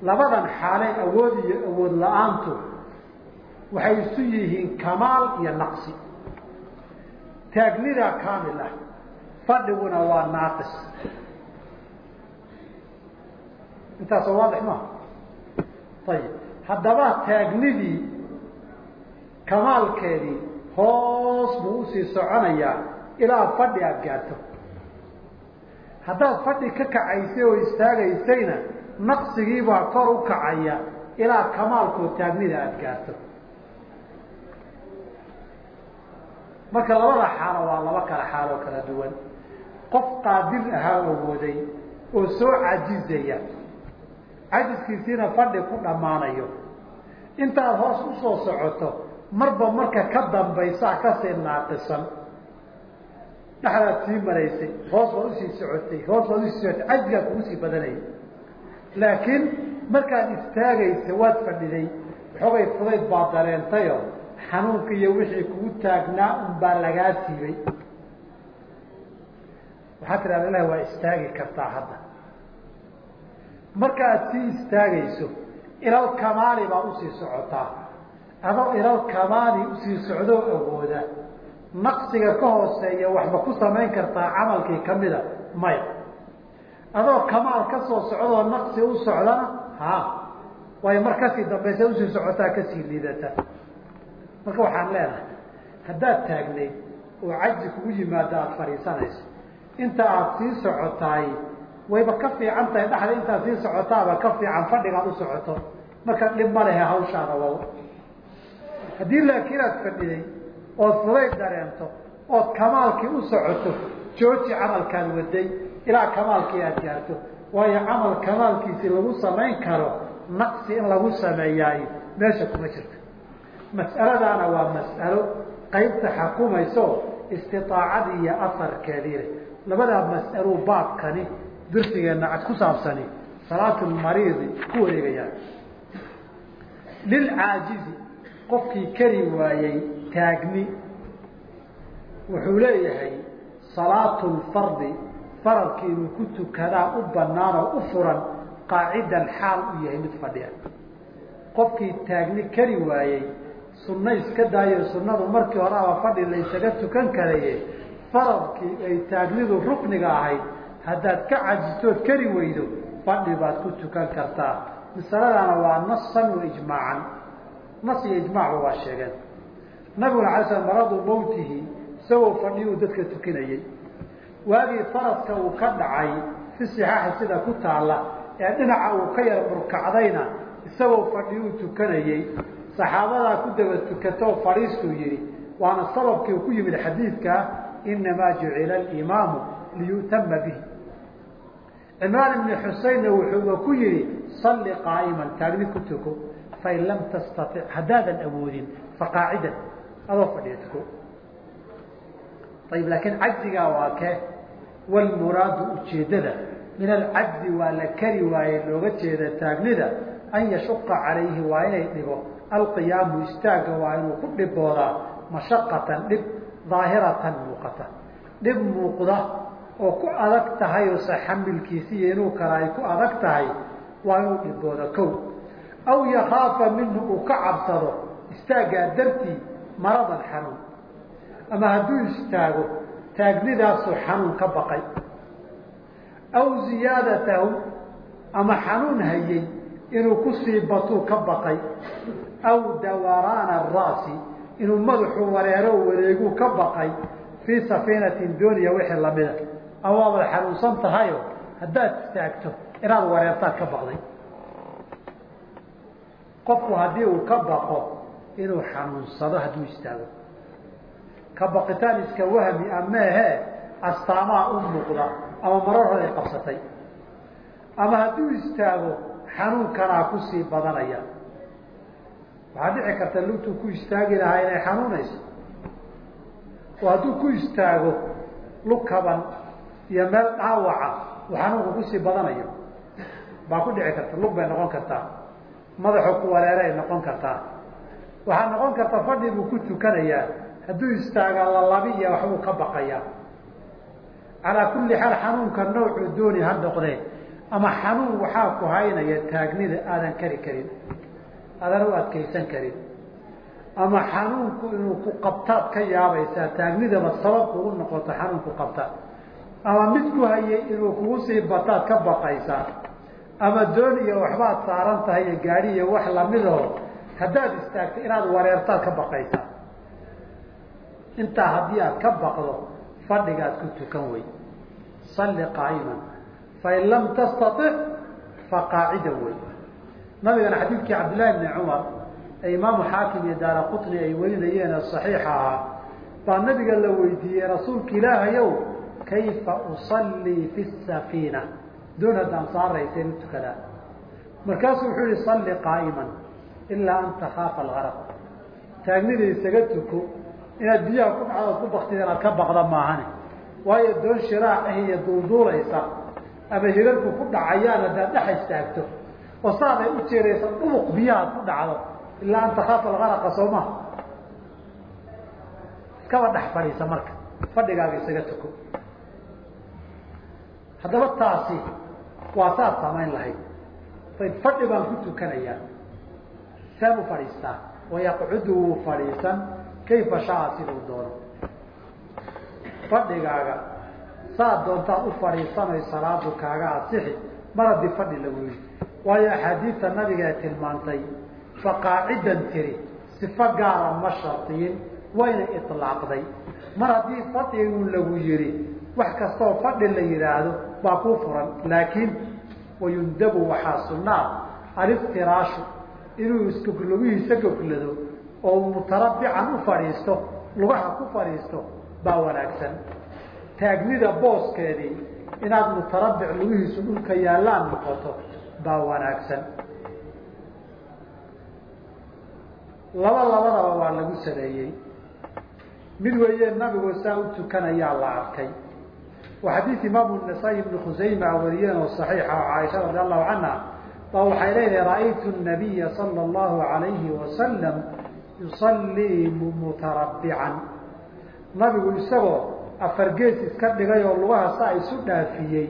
Labadan xaalay awood iyo awood la'aantu waxay isu yihiin kamaal iyo naqsi. Taagnidaa kaamil ah fadhiguna waa naaqis. Intaasoo waadix maha ayib haddaba taagnidii kamaalkeedii hoos buu u sii soconayaa ilaa fadhi aada gaarto. Haddaad fadhi ka kacaysay oo istaagaysayna naqsigiibaa kor u kacaya ilaa kamaalkoo taagnida aada gaarto. Marka labada xaalo waa laba kala xaaloo kala duwan. Qof qaadir ahaa awooday oo soo cajizaya cajiskiisiina fadhi ku dhammaanayo. Intaad hoos u soo socoto marba marka ka dambaysaa ka sii naaqisan. Dhexdaad sii maraysay hoos baad u sii socotay hoos baad u sii socotay cajigaa kugu sii badanayay laakiin markaad istaagaysa waad fadhiday waxoogay fudayd baa dareentayo xanuunka iyo wixii kugu taagnaa unbaa lagaa siibay. Waxaa tidhahda ilahi waa istaagi kartaa hadda. Marka aad sii istaagayso ilal kamaali baad u sii socotaa adoo ilal kamaali u sii socdoo awooda naqsiga ka hooseeya waxba ku samayn kartaa camalkii kamida maya. Adoo kamaal ka soo socdoo naqsi u socdana ha. Waayo mar ka sii dambaysa u sii socotaa ka sii liidata. Marka waxaan leenahay haddaad taagnayd oo caji kugu yimaado aada fadhiisanayso inta aada sii socotaay wayba ka fiican tahay dhexda intaad sii socotaaba ka fiican fadhigaad u socoto. Marka dhib ma lehe hawshaada wow haddii laakiin aad fadhiday ood fudayd dareento ood kamaalkii u socoto jooji camalkaad waday ilaa kamaalkii aada gaarto waayo camal kamaalkiisii lagu samayn karo naqsi in lagu sameeyaay meesha kuma jirto mas'aladaana waa mas'alo qaybta xakumayso istiaacadii iyo afarkeedii leh. Labadaa mas'aluu baabkani dirsigeenna cad ku saabsani salaatulmariidi ku wareegayaan lilcaajizi qofkii kari waayey taagni wuxuu leeyahay salaatu lfardi faradki inuu ku tukadaa u banaan oo u furan qaacidan xaal u yahay mid fadhiya. Qofkii taagni kari waayey sunno iska daayo sunnadu markii hore aba fadhi laysaga tukan karaye faradkii ay taagnidu rukniga ahayd haddaad ka cajistood kari weydo fadhi baad ku tukan kartaa. Masaladana waa nasan wa ijmaacan nas iyo ijmaacba waa sheegeen. Nabiguna alay slam maradu mawtihi isagoo fadhiyuu dadka tukinayey waagii faradka uu ka dhacay si sixaaxa sida ku taalla ee dhinaca uu ka yar burkacdayna isagoo fadhiyuu tukanayey saxaabadaa ku daba tukatoo fadhiistuu yidhi waana sababkii ku yimid xadiidka inamaa jucila alimaamu liyu'tama bihi. Cimraan ibni xuseynna wuxuuba ku yidhi salli qaa'iman taagni ku tuko fain lam tastatic haddaadan awoodin faqaacidan adoo fadhiya tuko ayib laakiin cajzigaa waa kee? Walmuraadu ujeeddada. Min alcajzi waa la kari waaye looga jeeda taagnida an yashuqa calayhi waa inay dhigo. Alqiyaamu istaagga waa inuu ku dhiboodaa mashaqatan dhib daahiratan muuqata. Dhib muuqda oo ku adag tahay oo se xamilkiisi iyo inuu kala ku adag tahay waa inuu dhibooda kow aw yakaafa minhu uu ka cabsado istaaggaa dartii maradan xanuun ama hadduu istaago taagnidaasuu xanuun ka baqay aw ziyaadatahu ama xanuun hayey inuu ku sii batuu ka baqay aw dawaraana ara'si inuu madaxu wareero wareeguu ka baqay fii safiinatin dooniya wixii lamida ama waabad xanuunsan tahayo haddaad istaagto inaad wareertaad ka baqday qofku haddii uu ka baqo inuu xanuunsado hadduu istaago. Ka baqitaan iska wahmi ameehe astaamaa u muuqda ama marar horay qabsatay. Ama hadduu istaago xanuunkanaa ku sii badanaya. Waxaa dhici karta lugtuu ku istaagi lahaa inay xanuunayso. Oo hadduu ku istaago lug kaban iyo meel dhaawaca uu xanuunku ku sii badanayo. Baa ku dhici karta lug bay noqon kartaa madaxu ku wareeray noqon kartaa. Waxaa noqon karta fadhi buu ku tukanayaa. Hadduu istaaga lalabi iyo waxbuu ka baqayaa. Calaa kulli xaal xanuunka noocuu dooni ha noqdee. Ama xanuun waxaa ku haynaya taagnida aadan kari karin. Aadan u adkaysan karin. Ama xanuunku inuu ku qabtaad ka yaabaysaa taagnidaba sabab kugu noqoto xanuunku qabta. Ama mid ku hayay inuu kugu sii bataad ka baqaysaa ama doon iyo waxbaad saaran tahay iyo gaadhi iyo wax lamidaho haddaad istaagto inaad wareertaad ka baqaysaa. Intaa haddii aad ka baqdo fadhigaad ku tukan wey salli qaa'iman. Fain lam tastatic faqaacida wey nabigana xadiidkii cabdillahi bni cumar ee imaamu xaakim iyo daara qutni ay warinayeen saxiixa ahaa baa nabiga la weydiiyey rasuulka ilaahayow kayfa usallii fi safiina doon haddaan saarayseen u tukadaa markaasuu wuxuu yihi salli qaa'iman ilaa an takaafa algaraq taagnida isaga tuko inaad biyaha ku dhacdood ku baktida inaad ka baqda maahane waayo doon shiraac ah iyo duulduulaysa ama hirarku ku dhacayaan haddaad dhex istaagto oo saaday u jeeraysa dhubuq biyahaad ku dhacdo ilaa an takaafa algaraqa soo maha iskaba dhex fadhiisa marka fadhigaaga isaga tuko haddaba taasi waa saad samayn lahayd. Fadhi baan ku tukanayaa. Saan u fadhiistaa. Wayaqcudu wuu fadhiisan. Kayfa shaa siduu doono? Fadhigaaga saad doontaad u fadhiisanay salaadu kaaga asixi mar haddii fadhi lagu yidhi waayo axaadiidta nabiga ee tilmaantay faqaacidan tiri sifo gaara ma shardiyin wayna ilaaqday mar haddii fadhigu lagu yihi wax kastaoo fadhi la yidhaahdo baa kuu furan laakiin wayundabu waxaa sunnaa aliftiraashu inuu islugihiisa goglado oo mutarabican u fadhiisto lugaha ku fadhiisto baa wanaagsan. Taagnida booskeedii inaad mutarabic lugihiisu dhulka yaallaan noqoto baa wanaagsan. Laba labadaba waa lagu sameeyey. Mid weeye nabigu saa u tukanayaa la arkay xadiid imaamu nasaa-i ibnu khusayma wariyeen oo saxiixa oo caaisha radi allahu canha baa waxay leedahay ra'aytu nabiya sala allahu alayhi wasalam yusallii mutarabbican nabigu isagoo afar gees iska dhigay oo lugaha saa isu dhaafiyey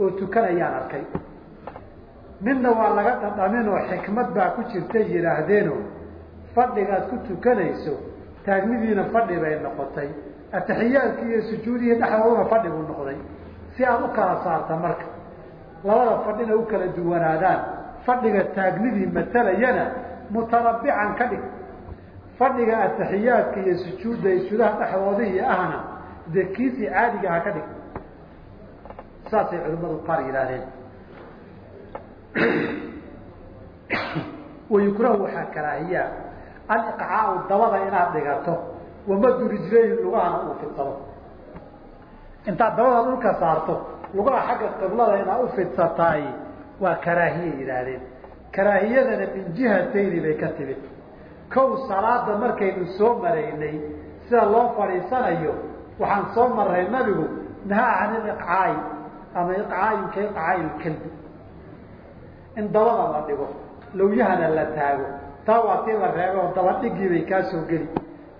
oo tukanayaan arkay. Midna waa laga dhadhamin oo xikmad baa ku jirtay yidhaahdeeno fadhigaad ku tukanayso taagnidiina fadhi bay noqotay ataxiyaadkii iyo sujuudihii dhexdooduna fadhi buu noqday. Si aad u kala saarta marka labada fadhina u kala duwanaadaan. Fadhiga taagnidii matalayana mutarabbican ka dhig. Fadhiga ataxiyaadka iyo sujuudda sudaha dhexdoodihii ahna dee kiisii caadiga ha ka dhig. Saasay culimmadu qaar yidhaahdeen. Wayukrahu waxaa karaahiyaa aliqcaau dabada inaad dhigato wamadu rijlayhi lugahana uu fidsado. Intaad dabada dhulka saarto lugaha xagga qiblada inaad u fidsataay waa karaahiye yidhaahdeen. Karaahiyadana min jihatayni bay ka timid. Kow salaada markaynu soo maraynay sida loo fadhiisanayo waxaan soo maray nabigu nahaa can iliqcaai ama iqcaayin ka lkelbi in dabada la dhigo lawyahana la taago. Taa waa tii la reebay oo dabadhigii bay kaa soo geli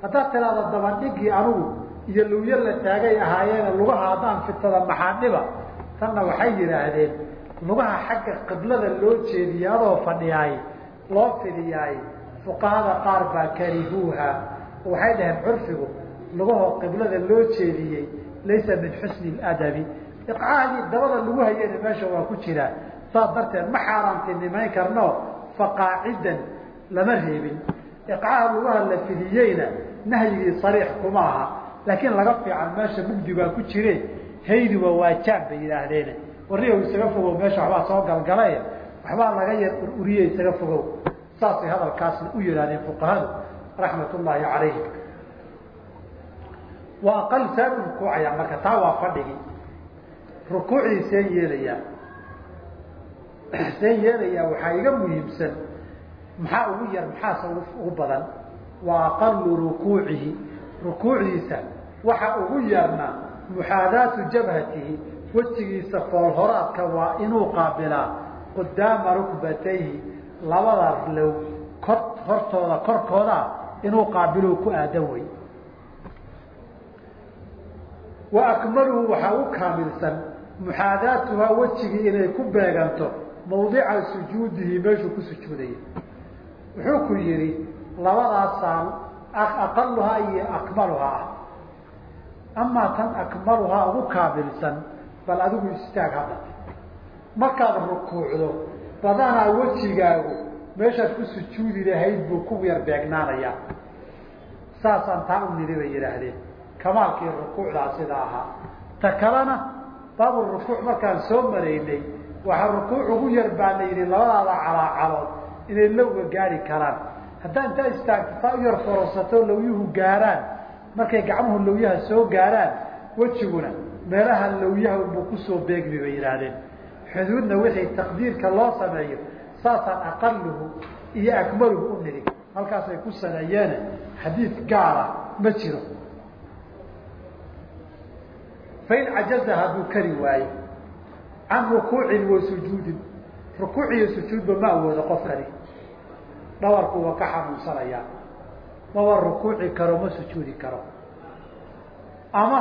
haddaad tiraahdo dabadhigii anugu iyo lawyo la taagay ahaayeena lugaha haddaan fitada maxaadhiba tanna waxay yidhaahdeen lugaha xagga qiblada loo jeediye adoo fadhiyaay loo fidiyaay fuqahada qaar baa karihuuha waxay dhaheen curfigu lugahoo qiblada loo jeediyey laysa min xusni ladabi iqcaadii dabada lagu hayana meesha waa ku jiraa saas darteed ma xaaraantinimayn karno faqaacidan lama reebin. Iqcaha lugaha la fidiyeyna nahyigii sariix kuma aha. Laakiin laga fiican meesha mugdi baa ku jire hayduba waa jaan bay yidhaahdeen. Warriyow isaga fogow meesha waxbaa soo galgalay. Waxbaa laga yar ururiye isaga fogow. Saasay hadalkaasna u yidhahdeen fuqahadu raxmat ullaahi calayhim waa aqal saa u rukuucaya marka taa waa fadhigii rukuucdii seen yeelayaa. Seen yeelayaa waxaa iga muhiimsan. Maxaa ugu yar maxaase ugu badan waa aqalu rukuucihi. Rukuucdiisa waxa ugu yarna muxaadaatu jabhatihi. Wejigiisa foolhoraadka waa inuu qaabilaa qudaama rukbatayhi. Labada low kor hortooda korkooda inuu qaabiluu ku aadan wey wa akmaluhu waxaa u kaamilsan. Muxaadaatuhaa wejigii inay ku beeganto. Mawdica sujuudihi meeshuu ku sujuudaya wuxuu ku yidhi labadaasaan aqaluhaa iyo akmaluhaa ah. Amaa tan akmaluhaa ugu kaamilsan bal adigu istaag hadda. Markaad rukuucdo badanaa wejigaagu meeshaad ku sujuudi lahayd buu ku yar beegnaanayaa saasaan taa u nidhi bay yidhaahdeen. Kamaalkii rukuucdaa sida ahaa. Ta kalena baabu rukuuc markaan soo maraynay waxaa rukuuc ugu yar baa la yidhi labadaada calaacalood inay lowga gaari karaan haddaa intaa istaagto taa u yar forosato lawyuhu gaaraan markay gacmuhu lawyaha soo gaaraan wejiguna meelaha lawyaha unbuu ku soo beegmi bay yidhaahdeen. Xuduudna wixii taqdiirka loo sameeyo saasaan aqaluhu iyo akmaluhu u nidhi. Halkaasay ku sameeyeene xadiid gaara ma jiro. Fain cajaza hadduu kari waayo can rukuucin wa sujuudin. Rukuuc iyo sujuudba ma awoodo qofkani dhabarku waa ka xanuunsanayaa maba rukuuci karo ma sujuudi karo. Ama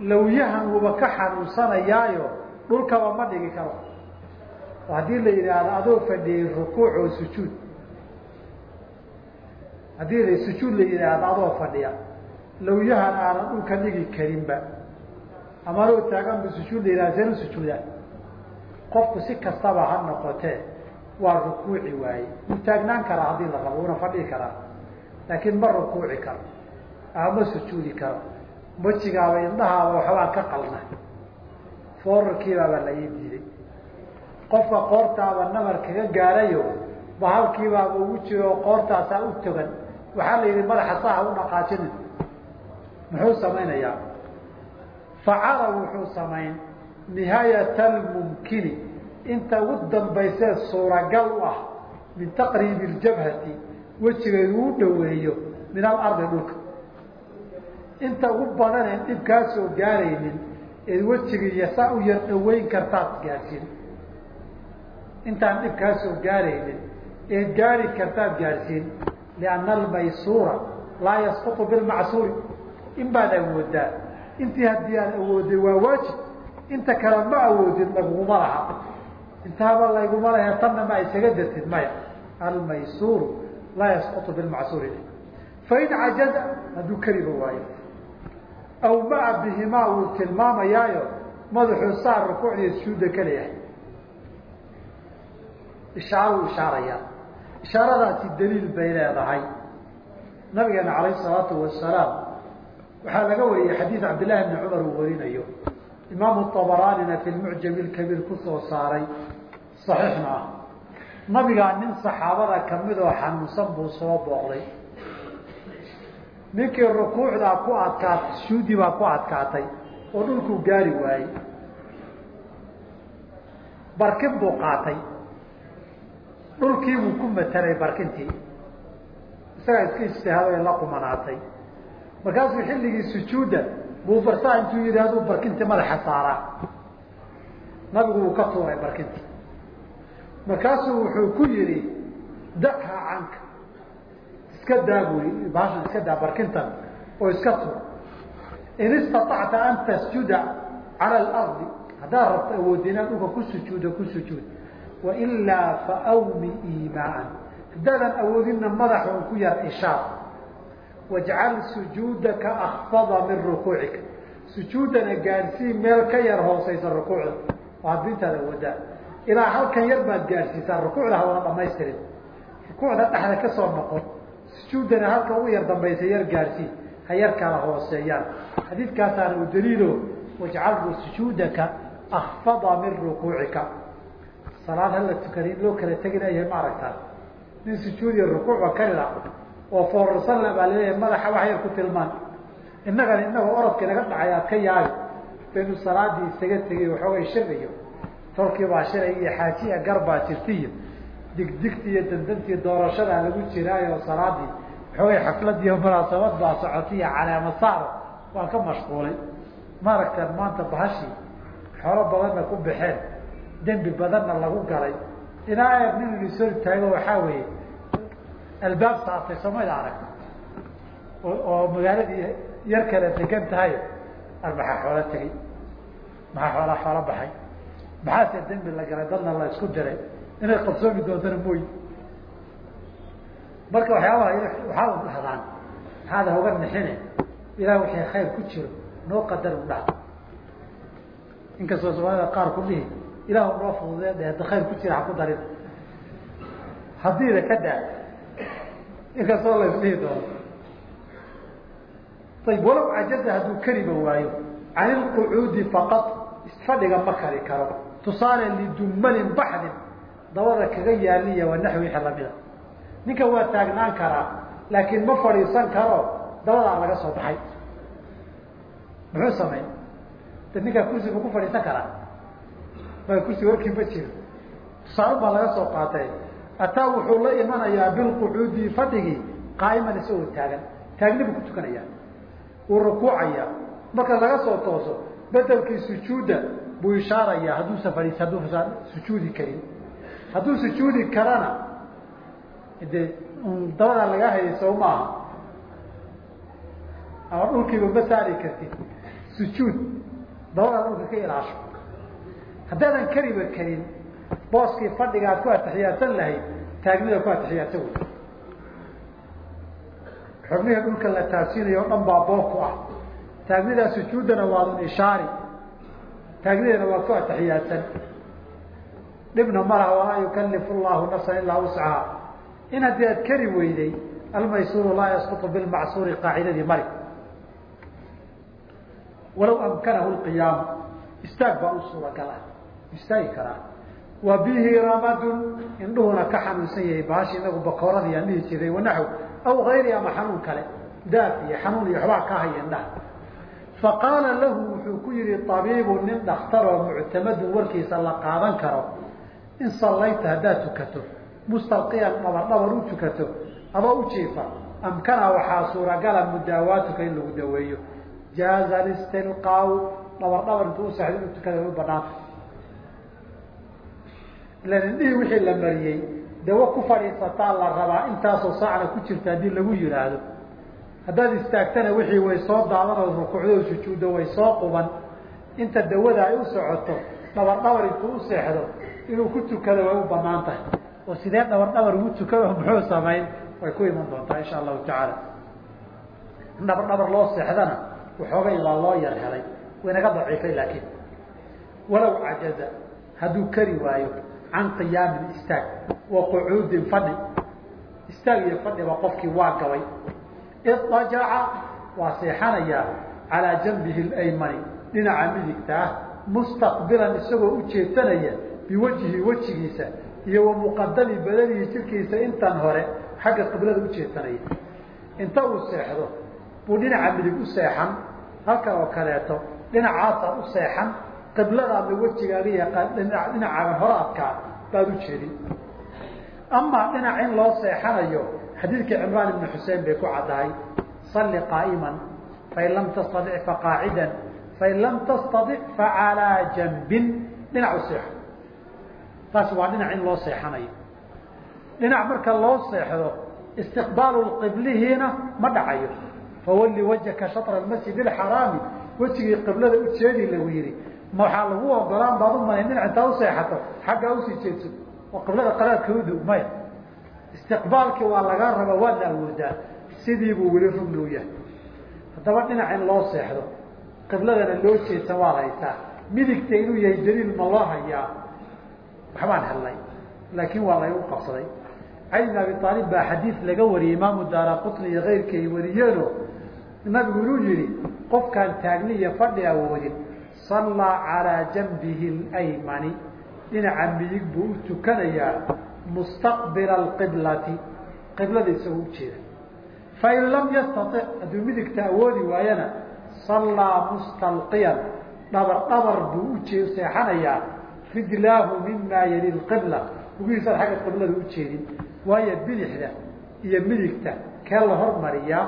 lawyahan uuba ka xanuunsanayaayo dhulkaba ma dhigi karo. Oo haddii la yidhaahdo adoo fadhiyey rukuuc oo sujuud. Haddii sujuud la yidhaahdo adoo fadhiya. Lawyahan aanan dhulka dhigi karinba ama adoo taaganba sujuud la yidhahda seen u sujuudaan qofku si kastaba ha noqotee waa rukuuci waaye wuu taagnaan karaa haddii la rabo wuuna fadhii karaa. Laakiin ma rukuuci karo. Ama ma sujuudi karo. Wejigaaba indhahaaba waxbaa ka qalna foorarkiibaaba la ii diiday qofka qoortaaba nabar kaga gaarayo bahalkiibaaba ugu jiro oo qoortaasaa u togan waxaa la yidhi madaxa saha u dhaqaajinin muxuu samaynayaa? Facala wuxuu samayn nihaayata almumkini inta ugu dambaysee suuragal u ah min taqriibi ljabhati wejigeedu u dhoweeyo min alardi dhulka. Inta ugu badaneen dhib kaa gaaraynin eed wejigiiyo saa u yar dhaweyn kartaad gaadhsiin intaan dhib kaa gaaraynin eed gaari kartaad gaadhsiin lianna almaysuura laa yasqutu bilmacsuuri. In baad awoodaa intii haddii aad awooday waa waajib inta kale ma awoodid laguma laha intaaba layguma lahe tanna ma isaga dartid maya almaysuuru laa yasqutu bilmacsuuri. Fain cajaza hadduu keliba waayo. Aw maa bihimaa wuu tilmaamayaayo madaxuu saa rukuucdiiyo sujuudda kaleyahay ishaaruu ishaarayaa. Ishaaradaasi daliil bay leedahay. Nabigeena calayh salaatu wasalaam waxaa laga wariyey xadiid cabdillahi bni cumar uu warinayo imaamu abaraanina fi lmucjami lkabiir ku soo saaray. Saxiixna ah nabigaa nin saxaabada ka mid oo xanuunsan buu soo booqday. Ninkii rukuucdaa ku adkaatay suudi baa ku adkaatay oo dhulkuu gaari waayey. Barkin buu qaatay. Dhulkiibuu ku matelay barkintii. Isagaa iska ijtihaaday la qumanaatay markaasuu xilligii sujuudda buu barsaa intuu yidhahduu barkintii madaxa saaraa. Nabigu wuu ka tuuray barkintii markaasuu wuxuu ku yidhi dahaa canka iska daa buu yii baashan iska daa barkintan oo iska tuur. In istaطacta an tasjuda cala alardi haddaad rabto awoodda inaad dhulka ku sujuudo ku sujuud. Wailaa faawmi iimaaan haddaadan awoodinna madaxa un ku yar ishaar wajcal sujuudaka akfada min rukuucika. Sujuudana gaadsii meel ka yar hoosaysa rukuucda. Oo hadba intaad awoodaa ilaa halkan yar baad gaadhsiisaa rukuucda hawana dhamaystirin. Rukuucda dhexda ka soo noqon. Sujuuddana halka ugu yar dambaysa yar gaadhsii ha yar kala hooseeyaan. Xadiidkaasaana u daliilo wajcalhu sujuudaka akfada min rukuucika. Salaad hala tukada in loo kala teginayahay ma aragtaa? Nin sujuud iyo rukuucba kalila oo foorarsan la baa la leeyahay madaxa wax yar ku tilmaan. Innagana inagoo orodka naga dhacay aad ka yaabi baynu salaadii isaga tegay waxoogay shir iyo tolkii baa shilay iyo xaajiya gar baa jirtiiyo digdigti iyo dandantii doorashadaa lagu jiraayo salaadii waxoogay xafladiiyo munaasabad baa socotay iyo caleema saaro waan ka mashquulay. Maaragtaan maanta bahashii xoolo badanna ku baxeen dembi badanna lagu galay. Ilaa eer nin isor taago waxaa weeye albaab saartay soomada arag oo magaaladii yar kala degan tahay ar maxaa xoolo tegey. Maxaa xoolaa xoolo baxay? Maxaase dembi la galay dadna la isku diray? Inay qabsoomi doontana mooyi marka waxyaabaha waxaa dhahdaan maxaada hoga nixine ilaah wixii khayr ku jiro noo qadar u dhac inkastoo soomaalida qaar ku dhihi ilahu noo fududee de khayr ku jira ha ku darin. Haddiida ka daa inkastoo la isdhihi doono. Ayb walow cajaza hadduu keliba waayo can ilqucuudi faqad isfadhiga ma kari karo. Tusaale lidumalin baxdin dabada kaga yaaliya waa naxwi wixii lamida ninka waa taagnaan karaa laakiin ma fadhiisan karo dabadaa laga soo baxay. Muxuu samay de ninkaa kursiga ku fadhiisan karaa? Ma kursi warkii ma jiro. Tusaale baa laga soo qaatay ataa wuxuu la imanayaa bilqucuudi fadhigii qaa'iman isagoo taagan taagni buu ku tukanayaa wuu rukuucayaa marka laga soo tooso bedelkii sujuudda buu ishaarayaa hadduusa fadhiis hadduusan sujuudi karin. Hadduu sujuudi karana de dabadaa lagaa hayay sow maaha. Ama dhulkiiba ma saari kartid. Sujuud dabadaa dhulka ka ilaasho. Haddaadan keliba karin booskii fadhiga aad ku atixiyaadsan lahayd taagnida ku atixiyaadsan wey xubnihii dhulka la taabsiinayo o dhan baa boob ku ah. Taagnidaa sujuuddana waadun ishaari. Taagnidana waa ku atixiyaadsan dhibna malaha walaa yukalifu llahu nafsan ilaa wuscaha in haddii aad kari weyday almaysuuru laa yasqutu bilmacsuuri qaacidadii mari. Walaw amkanahu lqiyaamu istaag baa u suuragal ah istaagi karaa wa bihi ramadun indhuhuna ka xanuunsan yahay baashi inagu bakooradii aan dhihi jiray wanaxw aw ayri ama xanuun kale daaf iyo xanuun iyo waxbaa ka haya indhaha faqaala lahu wuxuu ku yihi abiibu nin dhakhtaroo muctamadun warkiisa la qaadan karo. In sallayta haddaad tukato mustalqiyan dhabar dhabar u tukato adoo u jiifa. Amkana waxaa suuragala mudaawaatuka in lagu daweeyo. Jaaza listilqaau dhabar dhabar intuu usaxdo inuu tukada u banaanta ilan indhihii wixii la mariyey dawo ku fadhiisataa la rabaa intaasoo saacna ku jirta haddii lagu yihaahdo haddaad istaagtana wixii way soo daadanoo rukuucdo sujuuddo way soo quban. Inta dawada ay u socoto dhabar dhabar intuu u seexdo inuu ku tukado way u bannaan tahay. Oo sidee dhabar dhabar ugu tukado muxuu samayn? Way ku iman doontaa insha allahu tacaala. In dhabar dhabar loo seexdana waxoogay baa loo yar helay. Waynaga daciifay laakiin. Walow cajaza hadduu kari waayo can qiyaamin istaag. Wa qucuudin fadhi. Istaag iyo fadhiba qofkii waa gabay. Idajaca waa seexanayaa calaa janbihi laymani dhinaca midigta ah mustaqbilan isagoo u jeedsanaya biwajhi wejigiisa iyo wa muqadami badanihi jirkiisa intan hore xagga qiblada u jeedsanaya inta uu seexdo buu dhinaca midig u seexan. Halkan oo kaleeto dhinacaasaa u seexan qibladaadna wejigaaga iyo dhinacaagan hore adkaa baad u jeedin amaa dhinac in loo seexanayo xadiidkii cimraan ibni xusein bay ku caddahay salli qaa'iman fain lam tastadic faqaacidan fain lam tastadic facalaa janbin. Dhinac u seexo taas waa dhinac in loo seexanayo. Dhinac marka loo seexdo istiqbaalu qiblihiina ma dhacayo. Fawalli wajhaka shatra masjid alxaraami wejigii qiblada u jeedi lagu yihi ma waxaa lagu ogolaan baad u malay dhinac intaa u seexato xaggaa u sii jeedso oo qiblada qaraadka udu maya. Istiqbaalkii waa lagaa raba waadna awoodaa. Sidii buu weli rugni u yahay. Haddaba dhinac in loo seexdo qibladana loo jeedsan waad haysaa. Midigta inuu yahay daliil ma loo hayaa. Waxbaan helnay laakiin waa laygu qabsaday. Cali bin abi aalib baa xadiid laga wariyey imaamu daara qutni iyo keyrka ay wariyeeno nabigu inuu yihi qofkaan taagni iyo fadhi awoodin sallaa calaa janbihi laymani dhinaca midig buu u tukanayaa mustaqbila alqiblati qiblada isagoo ujeeda fain lam yastatic hadduu midigta awoodi waayana sallaa mustalqiyan dhabar dhabar buu ujee seexanayaa rijlaahu mimaa yali qibla lugihiisaad xagga qiblada ujeedin waayo bidixda iyo midigta kee la hormariyaa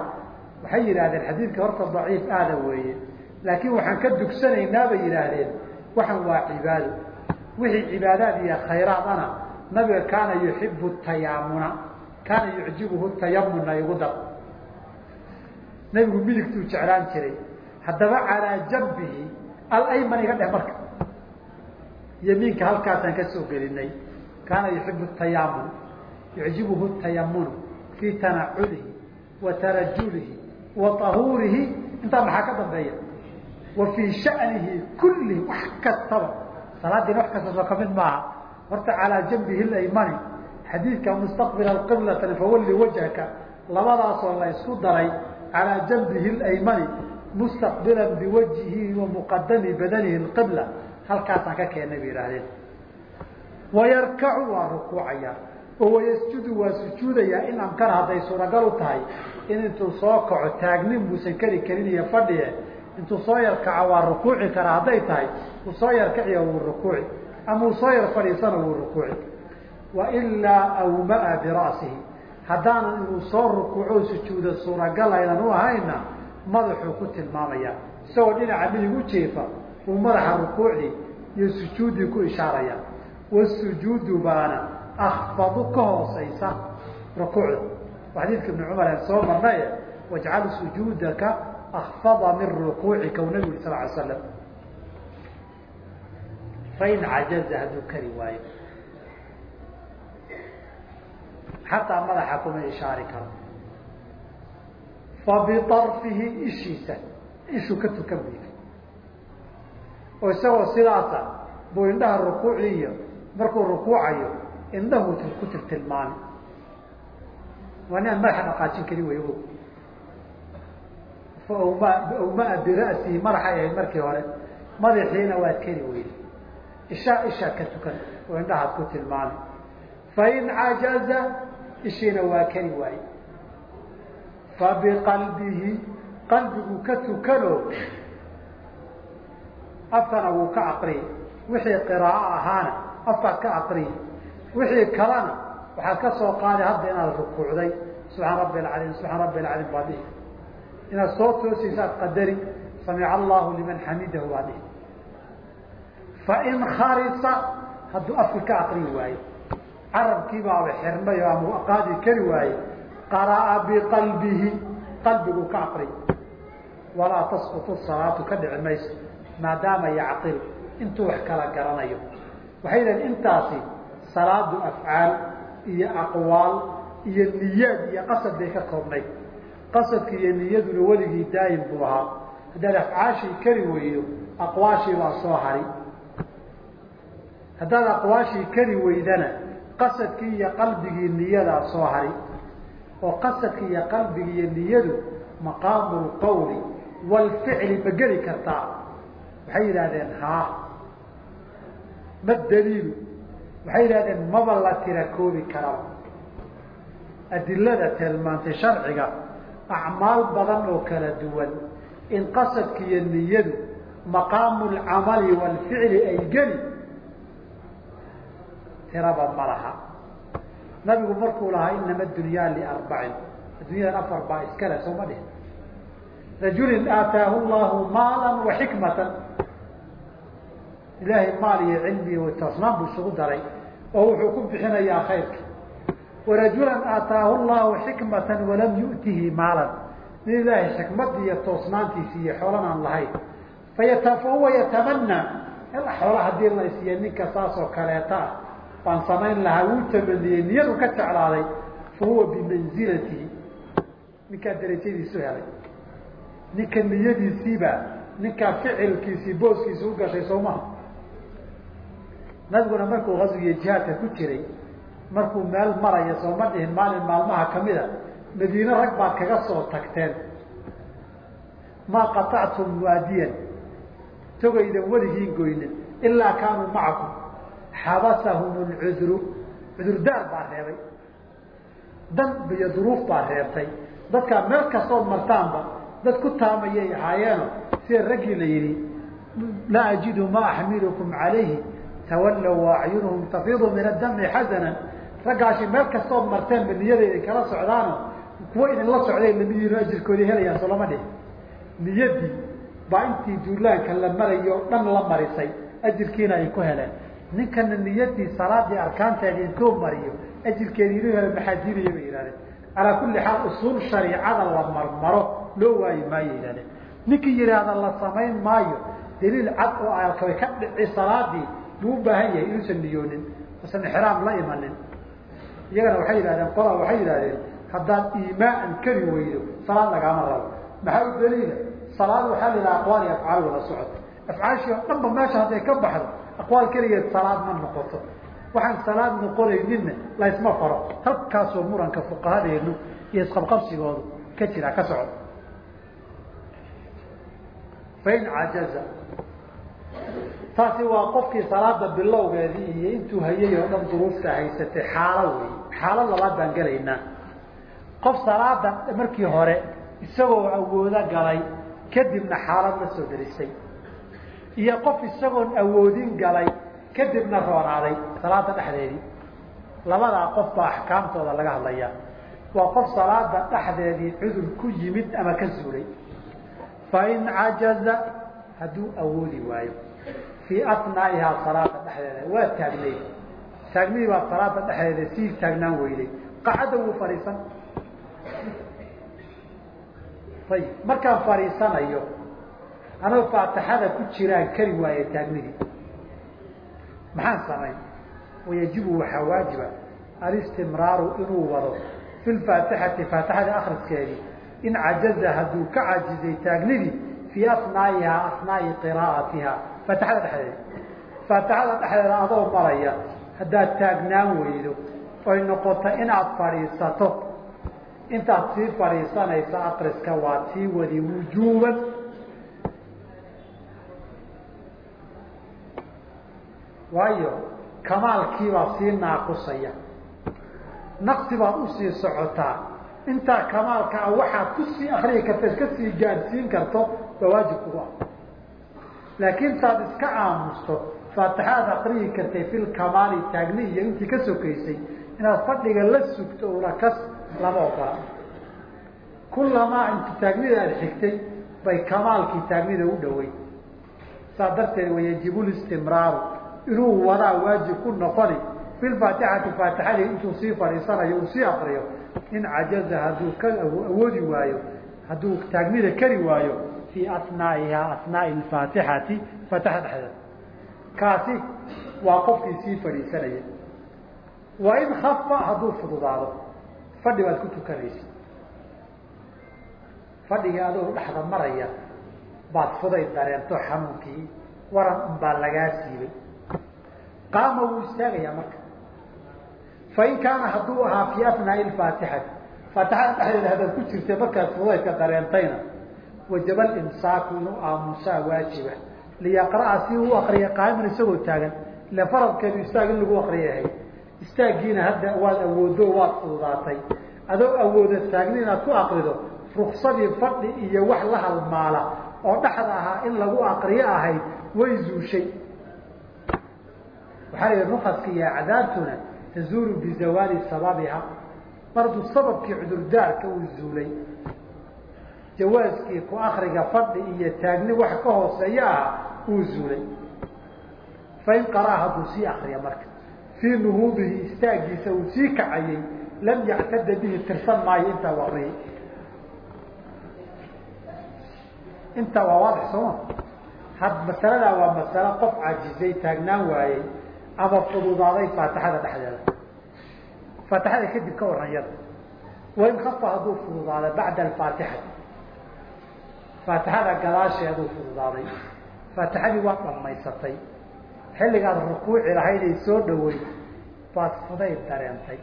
waxay yidhahdeen xadiidka horta daciif aada weeye laakiin waxaan ka dugsanaynaa bay yidhaahdeen waxan waa cibaado. Wixii cibaadaad iyo khayraad ana nabiga kaana yuxibu tayaamuna kaana yucjibuhu tayamuna igu dar. Nabigu midigtuu jeclaan jiray haddaba calaa janbihi alayman iga dheh marka. Yamiinka halkaasaan ka soo gelinay kaana yuxibu tayaamun yucjibuhu tayamunu fii tanaculihi wa tarajulihi wa tahuurihi. Intaa maxaa ka dambeeya wa fii shanihi kullihi wax kastaba salaadiina wax kasta soo ka mid maaha. Horta calaa janbihi laymani xadiidka mustaqbila qiblatan fawalli wajhaka labadaasoo la isku daray calaa janbihi laymani mustaqbilan biwajhihi wa muqadami badanihi qibla halkaasaan ka keennay bay yidhaahdeen. Wayarkacu waa rukuucaya oo wayasjudu waa sujuudayaa in amkana hadday suuragal u tahay in intuu soo kaco taagnin buusan keri karin iyo fadhiye intuu soo yar kaco waa rukuuci karaa hadday tahay uu soo yar kaciya wuu rukuuci ama uu soo yar fadhiisana wuu rukuuci. Wailaa awmaa bira'sihi. Haddaanan inuu soo rukuuco sujuuda suuragal aynan u ahayna madaxuu ku tilmaamaya. Isagoo dhinaca midig u jeefa uu madaxa rukuucdii iyo sujuuddii ku ishaaraya. Wasujuudu baana akfadu ka hoosaysa rukuucda xadiidka ibni cumar aan soo marnaye wajcal sujuudaka akfada min rukuucika u nabigu yuri sal ly slam fain cajaza hadduu kari waayo xataa madaxa kuma ishaari karo fabiarfihi ishiisa ishuu ka tukan yiri oo isagoo sidaasa buu indhaha rukuuci iyo markuu rukuucayo indhahu ku tirtilmaami waa nin aan madaxa dhaqaajin kari way awmaa bira'sihi madaxay ahayd markii hore. Madaxiina waad keri weyde ishaa ishaa ka tukan oo indhahaad ku tilmaami. Fain cajaza ishiina waa keri waaye fabiqalbihi qalbigu ka tukano afkana wuu ka aqriy wixii qiraa'o ahaana afkaad ka aqriy wixii kalena waxaad ka soo qaaday hadda inaad rukuucday. Subxaan rabbi alcaliim subxaan rabbi alcaliim baa dhihi inaad soo toosaysaad qadari samica allahu liman xamidahu baa dhihi. Fain kharisa hadduu afki ka aqriyi waayo carabkiibaaba xirmay oo ama qaadi kari waaye qara'a biqalbihi qalbigu ka aqri walaa tasqutu salaatu ka dhici mayso maadaama yacqil intuu wax kala garanayo. Waxay yidhahen intaasi salaadu afcaal iyo aqwaal iyo niyaad iyo qasad bay ka koobnayd qasadka iyo niyaduna weligii daa'im buu ahaa. Haddaad afcaashii kari weydo aqwaashii baa soo hari haddaad aqwaashii kari weydana qasadkii iyo qalbigii niyadaa soo hari oo qasadka iyo qalbiga iyo niyadu maqaamu lqawli waalficli ma geli kartaa. Waxay yidhahdeen haa. Ma daliilu waxay yidhahdeen maba la tira koobi karaba adilada tilmaantay sharciga acmaal badan oo kala duwan. In qasadka iyo niyadu maqaamu lcamali waalficli ay geli. Tiraba ma laha. Nabigu markuu lahaa inama dunyaa liarbacin adduunyadan afar baa iskale soo ma dhihin rajulin aataahu llahu maalan wa xikmatan. Ilaahay maal iyo cilmi iyo toosnaan buu isugu daray oo wuxuu ku bixinayaa khayrka warajulan aataahu llahu xikmatan walam yu'tihi maalan. Nin ilaahay xikmadii iyo toosnaantiisi iyo xoolan aan lahayn. Fahuwa yatamanaa ila xoola haddii la isiiya ninka saas oo kaleeta ah baan samayn lahaa wuu tamaniyey niyadu ka jeclaaday fa huwa bimanzilatihi. Ninkaa darajadiisu helay. Ninka niyadiisiiba ninkaa ficilkiisii booskiisi u gashay soo maha. Nabiguna markuu qaswiga jihaadka ku jiray markuu meel maraya sooma dhihin maalin maalmaha kamida madiine rag baad kaga soo tagteen. Maa qatactum waadiyan. Togaydan weligiin goynin. Ilaa kaanuu macakum. Xabasahum lcudru cudurdaar baa reebay. Dan iyo duruuf baa reebtay. Dadkaa meel kastood martaanba dad ku taamayay ahaayeeno sida raggii la yidhi laa ajidu ma axmilukum calayhi. Tawallow acyunuhum tafiidu min adami xasanan raggaashi meel kastood marteen ba niyadayda kala socdaano kuwa idinla socday lamiyiino ajirkoodii helayaan soo lama dhihin niyadii baa intii duulaanka la marayo dhan la marisay ajirkiina ay ku heleen. Ninkana niyadii salaadii arkaanteedii intuu mariyo ajirkeedii inuu helo maxaa diinaya bay yihahdeen calaa kulli xaal usuul shariicada la marmaro loo waayi maayo yihahdeen ninkii yidhaahda la samayn maayo daliil cad oo alkabay ka dhici salaadii buu u baahan yahay inuusan niyoonin usan ixraam la imanin iyagana waxay yidhahdeen qolaa waxay yidhahdeen haddaad iimaan kari weydo salaad lagaama rabo. Maxaa u daliila? Salaad waxaa la yidhaha aqwaal iyo afcaal wada socota afcaashii oo dhan ba meesha hadday ka baxdo aqwaal keligeed salaad ma noqoto. Waxaan salaad noqonayninna laysma faro halkaasoo muranka fuqahadeenu iyo isqabqabsigoodu ka jira ka socda fain cajaza taasi waa qofkii salaada bilowgeedii iyo intuu hayay oo dhan duruufta haysatay xaalo wey xaalo labaad baan gelaynaa. Qof salaada markii hore isagoo awoodo galay kadibna xaalad la soo derisay iyo qof isagoon awoodin galay kadibna roonaaday salaada dhexdeedii. Labadaa qof baa axkaamtooda laga hadlaya waa qof salaada dhexdeedii cudur ku yimid ama ka zuulay fain cajaza hadduu awoodi waayo fii atnaa'ihaa salaada dhexdeeda. Waa taagnayd taagnidii baa salaada dhexdeeda sii taagnaan weyday qacadda wuu fadhiisan. Ayib markaan fadhiisanayo anoo faatixada ku jiraan kari waaye taagnidii maxaan samayn? Wayajibu waxaa waajiba alistimraaru inuu wado fi lfaatixati faatixada akriskeedii in cajaza hadduu ka cajizay taagnidii fii asnaa'ihaa asnaai qiraa'atiha faatixada dhexdeeda. Faatixada dhexdeeda adoo maraya haddaad taagnaan weydo oy noqoto inaad fadhiisato. Intaad sii fadhiisanaysa akriska waa tii wadi wujuuban. Waayo kamaalkiibaa sii naaqusaya. Naqsi baad u sii socotaa intaa kamaalka ah waxaad ku sii akriyi karta iska sii gaadhsiin karto waa waajib kugu ah laakiin saad iska aamusto faatixaad akriyi kartay fil kamaali taagni iyo intii ka sokaysay inaad fadhiga la sugto ulakas lama ogola. Kullamaa inti taagnida aad xigtay bay kamaalkii taagnida u dhawey saa darteed wayajibu listimraaru inuu wadaa waajib ku noqoni fi lfaatixati faatixadii intuu sii fadhiisanayo uu sii akriyo in cajaza hadduu ka awoodi waayo hadduu taagnida kari waayo fii asnaaihaa asnaai alfaatixati faatixada dhexdeeda. Kaasi waa qofkii sii fadhiisanaya wa in kafa hadduu fududaado fadhi baad ku tukanaysa fadhigii adoo dhexda maraya baad fuday dareento xanuunkii waran un baa lagaa siibay. Qaama wuu istaagayaa marka. Fain kaana hadduu ahaa fii afnaai faatixati faatixada dhexdeeda haddaad ku jirtay markaad fudaydka dareentayna wajaba alimsaaku inuu aamusaa waajiba liyaqra'a si uu akriya qaa'iman isagoo taagan ila faradkeedu istaag in lagu akriya ahay istaaggiina hadda waad awooddo waad fududaatay adoo awooda taagni inaad ku akrido ruksadii fadhi iyo wax la halmaala oo dhexda ahaa in lagu akriyo ahayd way zuushay waxaa la yihi rukaska iyo acdaartuna tazuulu bizawaali sababiha mardu sababkii cudurdaarka uu zuulay jawaaskii ku akriga fadhi iyo taagni wax ka hooseeya ah uu zuulay. Fain qaraa hadduu sii akriya marka. Fii nuhuudihi istaagiisa uu sii kacayey lam yactada bihi tirsan maayo intaa u akriyay intaa waa waadix sooma had masaladaa waa masalo qof cajizay taagnaan waayey ama fududaaday faatixada dhexdeeda. Faatixada kadib ka waran yada. Wain kafa hadduu fududaaday bacda alfaatixati faatixada gadaasheeduu fududaaday faatixadii waa dhamaysatay xilligaad rukuuci lahayday soo dhaweyd baad fuday dareentay.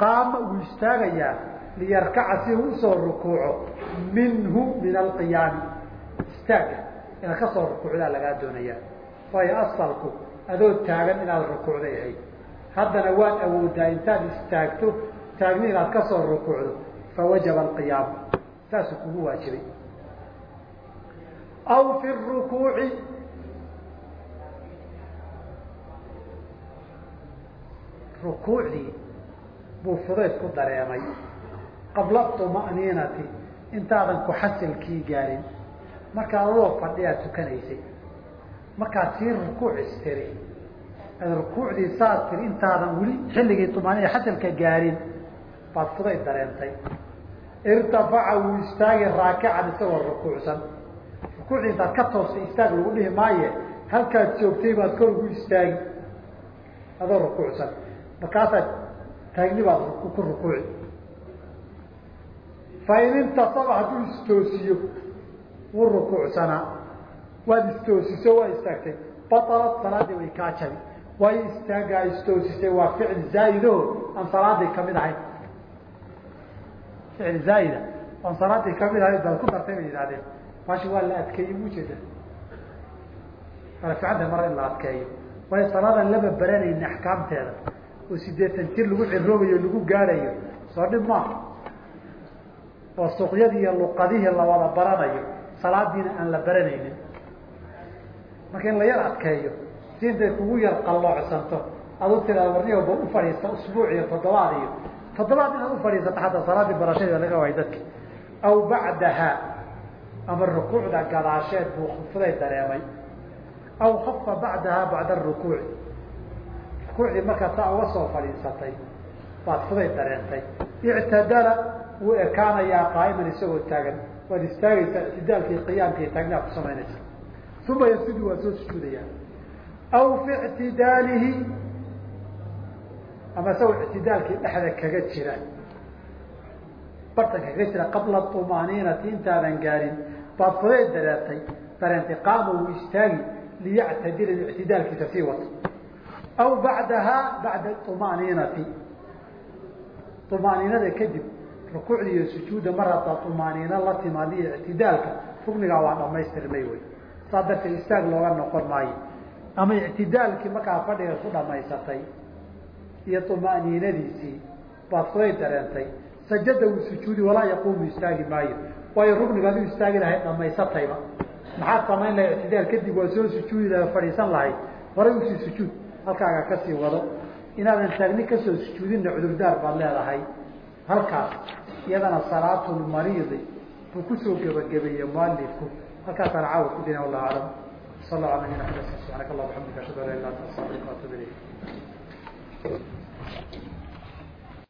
Qaama uu istaagayaa liyarkaca si uu u soo rukuuco minhu min alqiyaami istaaga. Inaad ka soo rukuucdaa lagaa doonayaa waayo asalku adoo taagan inaad rukuucday ahayd. Haddana waad awoodaa intaad istaagto taagni inaad ka soo rukuucdo. Fawajaba alqiyaamu saasuu kugu waajibay aw fi rukuuci rukuucdii buu fudayd ku dareemay qabla طuma'niinati intaadan ku xasilkii gaarin markaad adoo fadhiyaad tukanaysay markaad sii rukuuc istiri ad rukuucdii saas tiri intaadan weli xilligii طumaaniina xasilka gaarin baad fudayd dareentay irtafaca wuu istaagi raakican isagoo rukuucsan rukuucdii intaad ka toostay istaag lagu dhihi maaye halkaad joogtay baad kor ugu istaagi. Adoo rukuucsan markaasaad taagni baad ku rukuuci. Fain intasaba hadduu istoosiyo wuu rukuucsanaa waad istoosiso waa istaagtay. Batalat salaadii way kaa jabi. Waayo istaagaa istoosisay waa ficil zaa'ido aan salaaday ka mid ahayn ficil zaa'ida oon salaaday ka mid ahayn baad ku dartay bay yidhahdeen maashi waa la adkeeyey ujeeda ala ficanta mara in la adkeeyo waayo salaadan lama baranayni axkaamteeda oo sideetan jir lagu ciroobayo lagu gaadhayo soo dhib maaha oo suuqyadii iyo luqadihii la wada baranayo salaadiina aan la baranaynin marka in la yar adkeeyo si intay kugu yar qalloocsanto adu tiraada warniyaba u fadhiista usbuuc iyo toddobaad iyo toddobaad inaad u fadhiisato xataa salaaddii barashadeeda laga waay dadki aw bacdaha ama rukuucda gadaasheed buu fuday dareemay. Aw kafa bacdaha bacda arukuuci rukuucdii markaa saa uga soo fadhiisatay baad fuday dareentay. Ictadala wuu ekaanayaa qaa'iman isagoo taagan. Waad istaagaysaa ictidaalkii qiyaamkii taagnaad ku samaynaysa uma yasjudu waa soo sujuudaya aw fi ictidaalihi ama isagoo ictidaalkii dhexda kaga jira. Bartan kaga jira qabla طumaaniinati intaadan gaarin baadsadee dareertay darentiqaama wuu istaagi liyactadila ictidaalkiisa sii wata aw bacdahaa bacda umaniinati umaaniinada kadib rukuucda iyo sujuudda mar haddaad umaaniino la timaadiyo ictidaalka rugnigaa waa dhammaystirmay wey saa darteed istaag looga noqon maayo. Ama ictidaalkii markaa fadhiga ku dhamaysatay iyo umaaniinadiisii baad sooy dareentay sajada wuu sujuudi walaa yaquumu istaagi maayo waayo rugniga aduu istaagi lahayd dhamaysatayba maxaad samayn lahay ictidaal kadib waa soo sujuudi laha fadhiisan lahayd. Horay u sii sujuud halkaaga ka sii wado. Inaadan taagni ka soo sujuudinna cudurdaar baad leedahay. Halkaas iyadana salaatulmariidi buu ku soo gebagabeeye mualifku halkaasaan caawa ku dina wallahu aclam. Sal la ala nabina xamed subxaanaka allah bxamdika ashhadu an la ilah anta astaqirka atub ilayk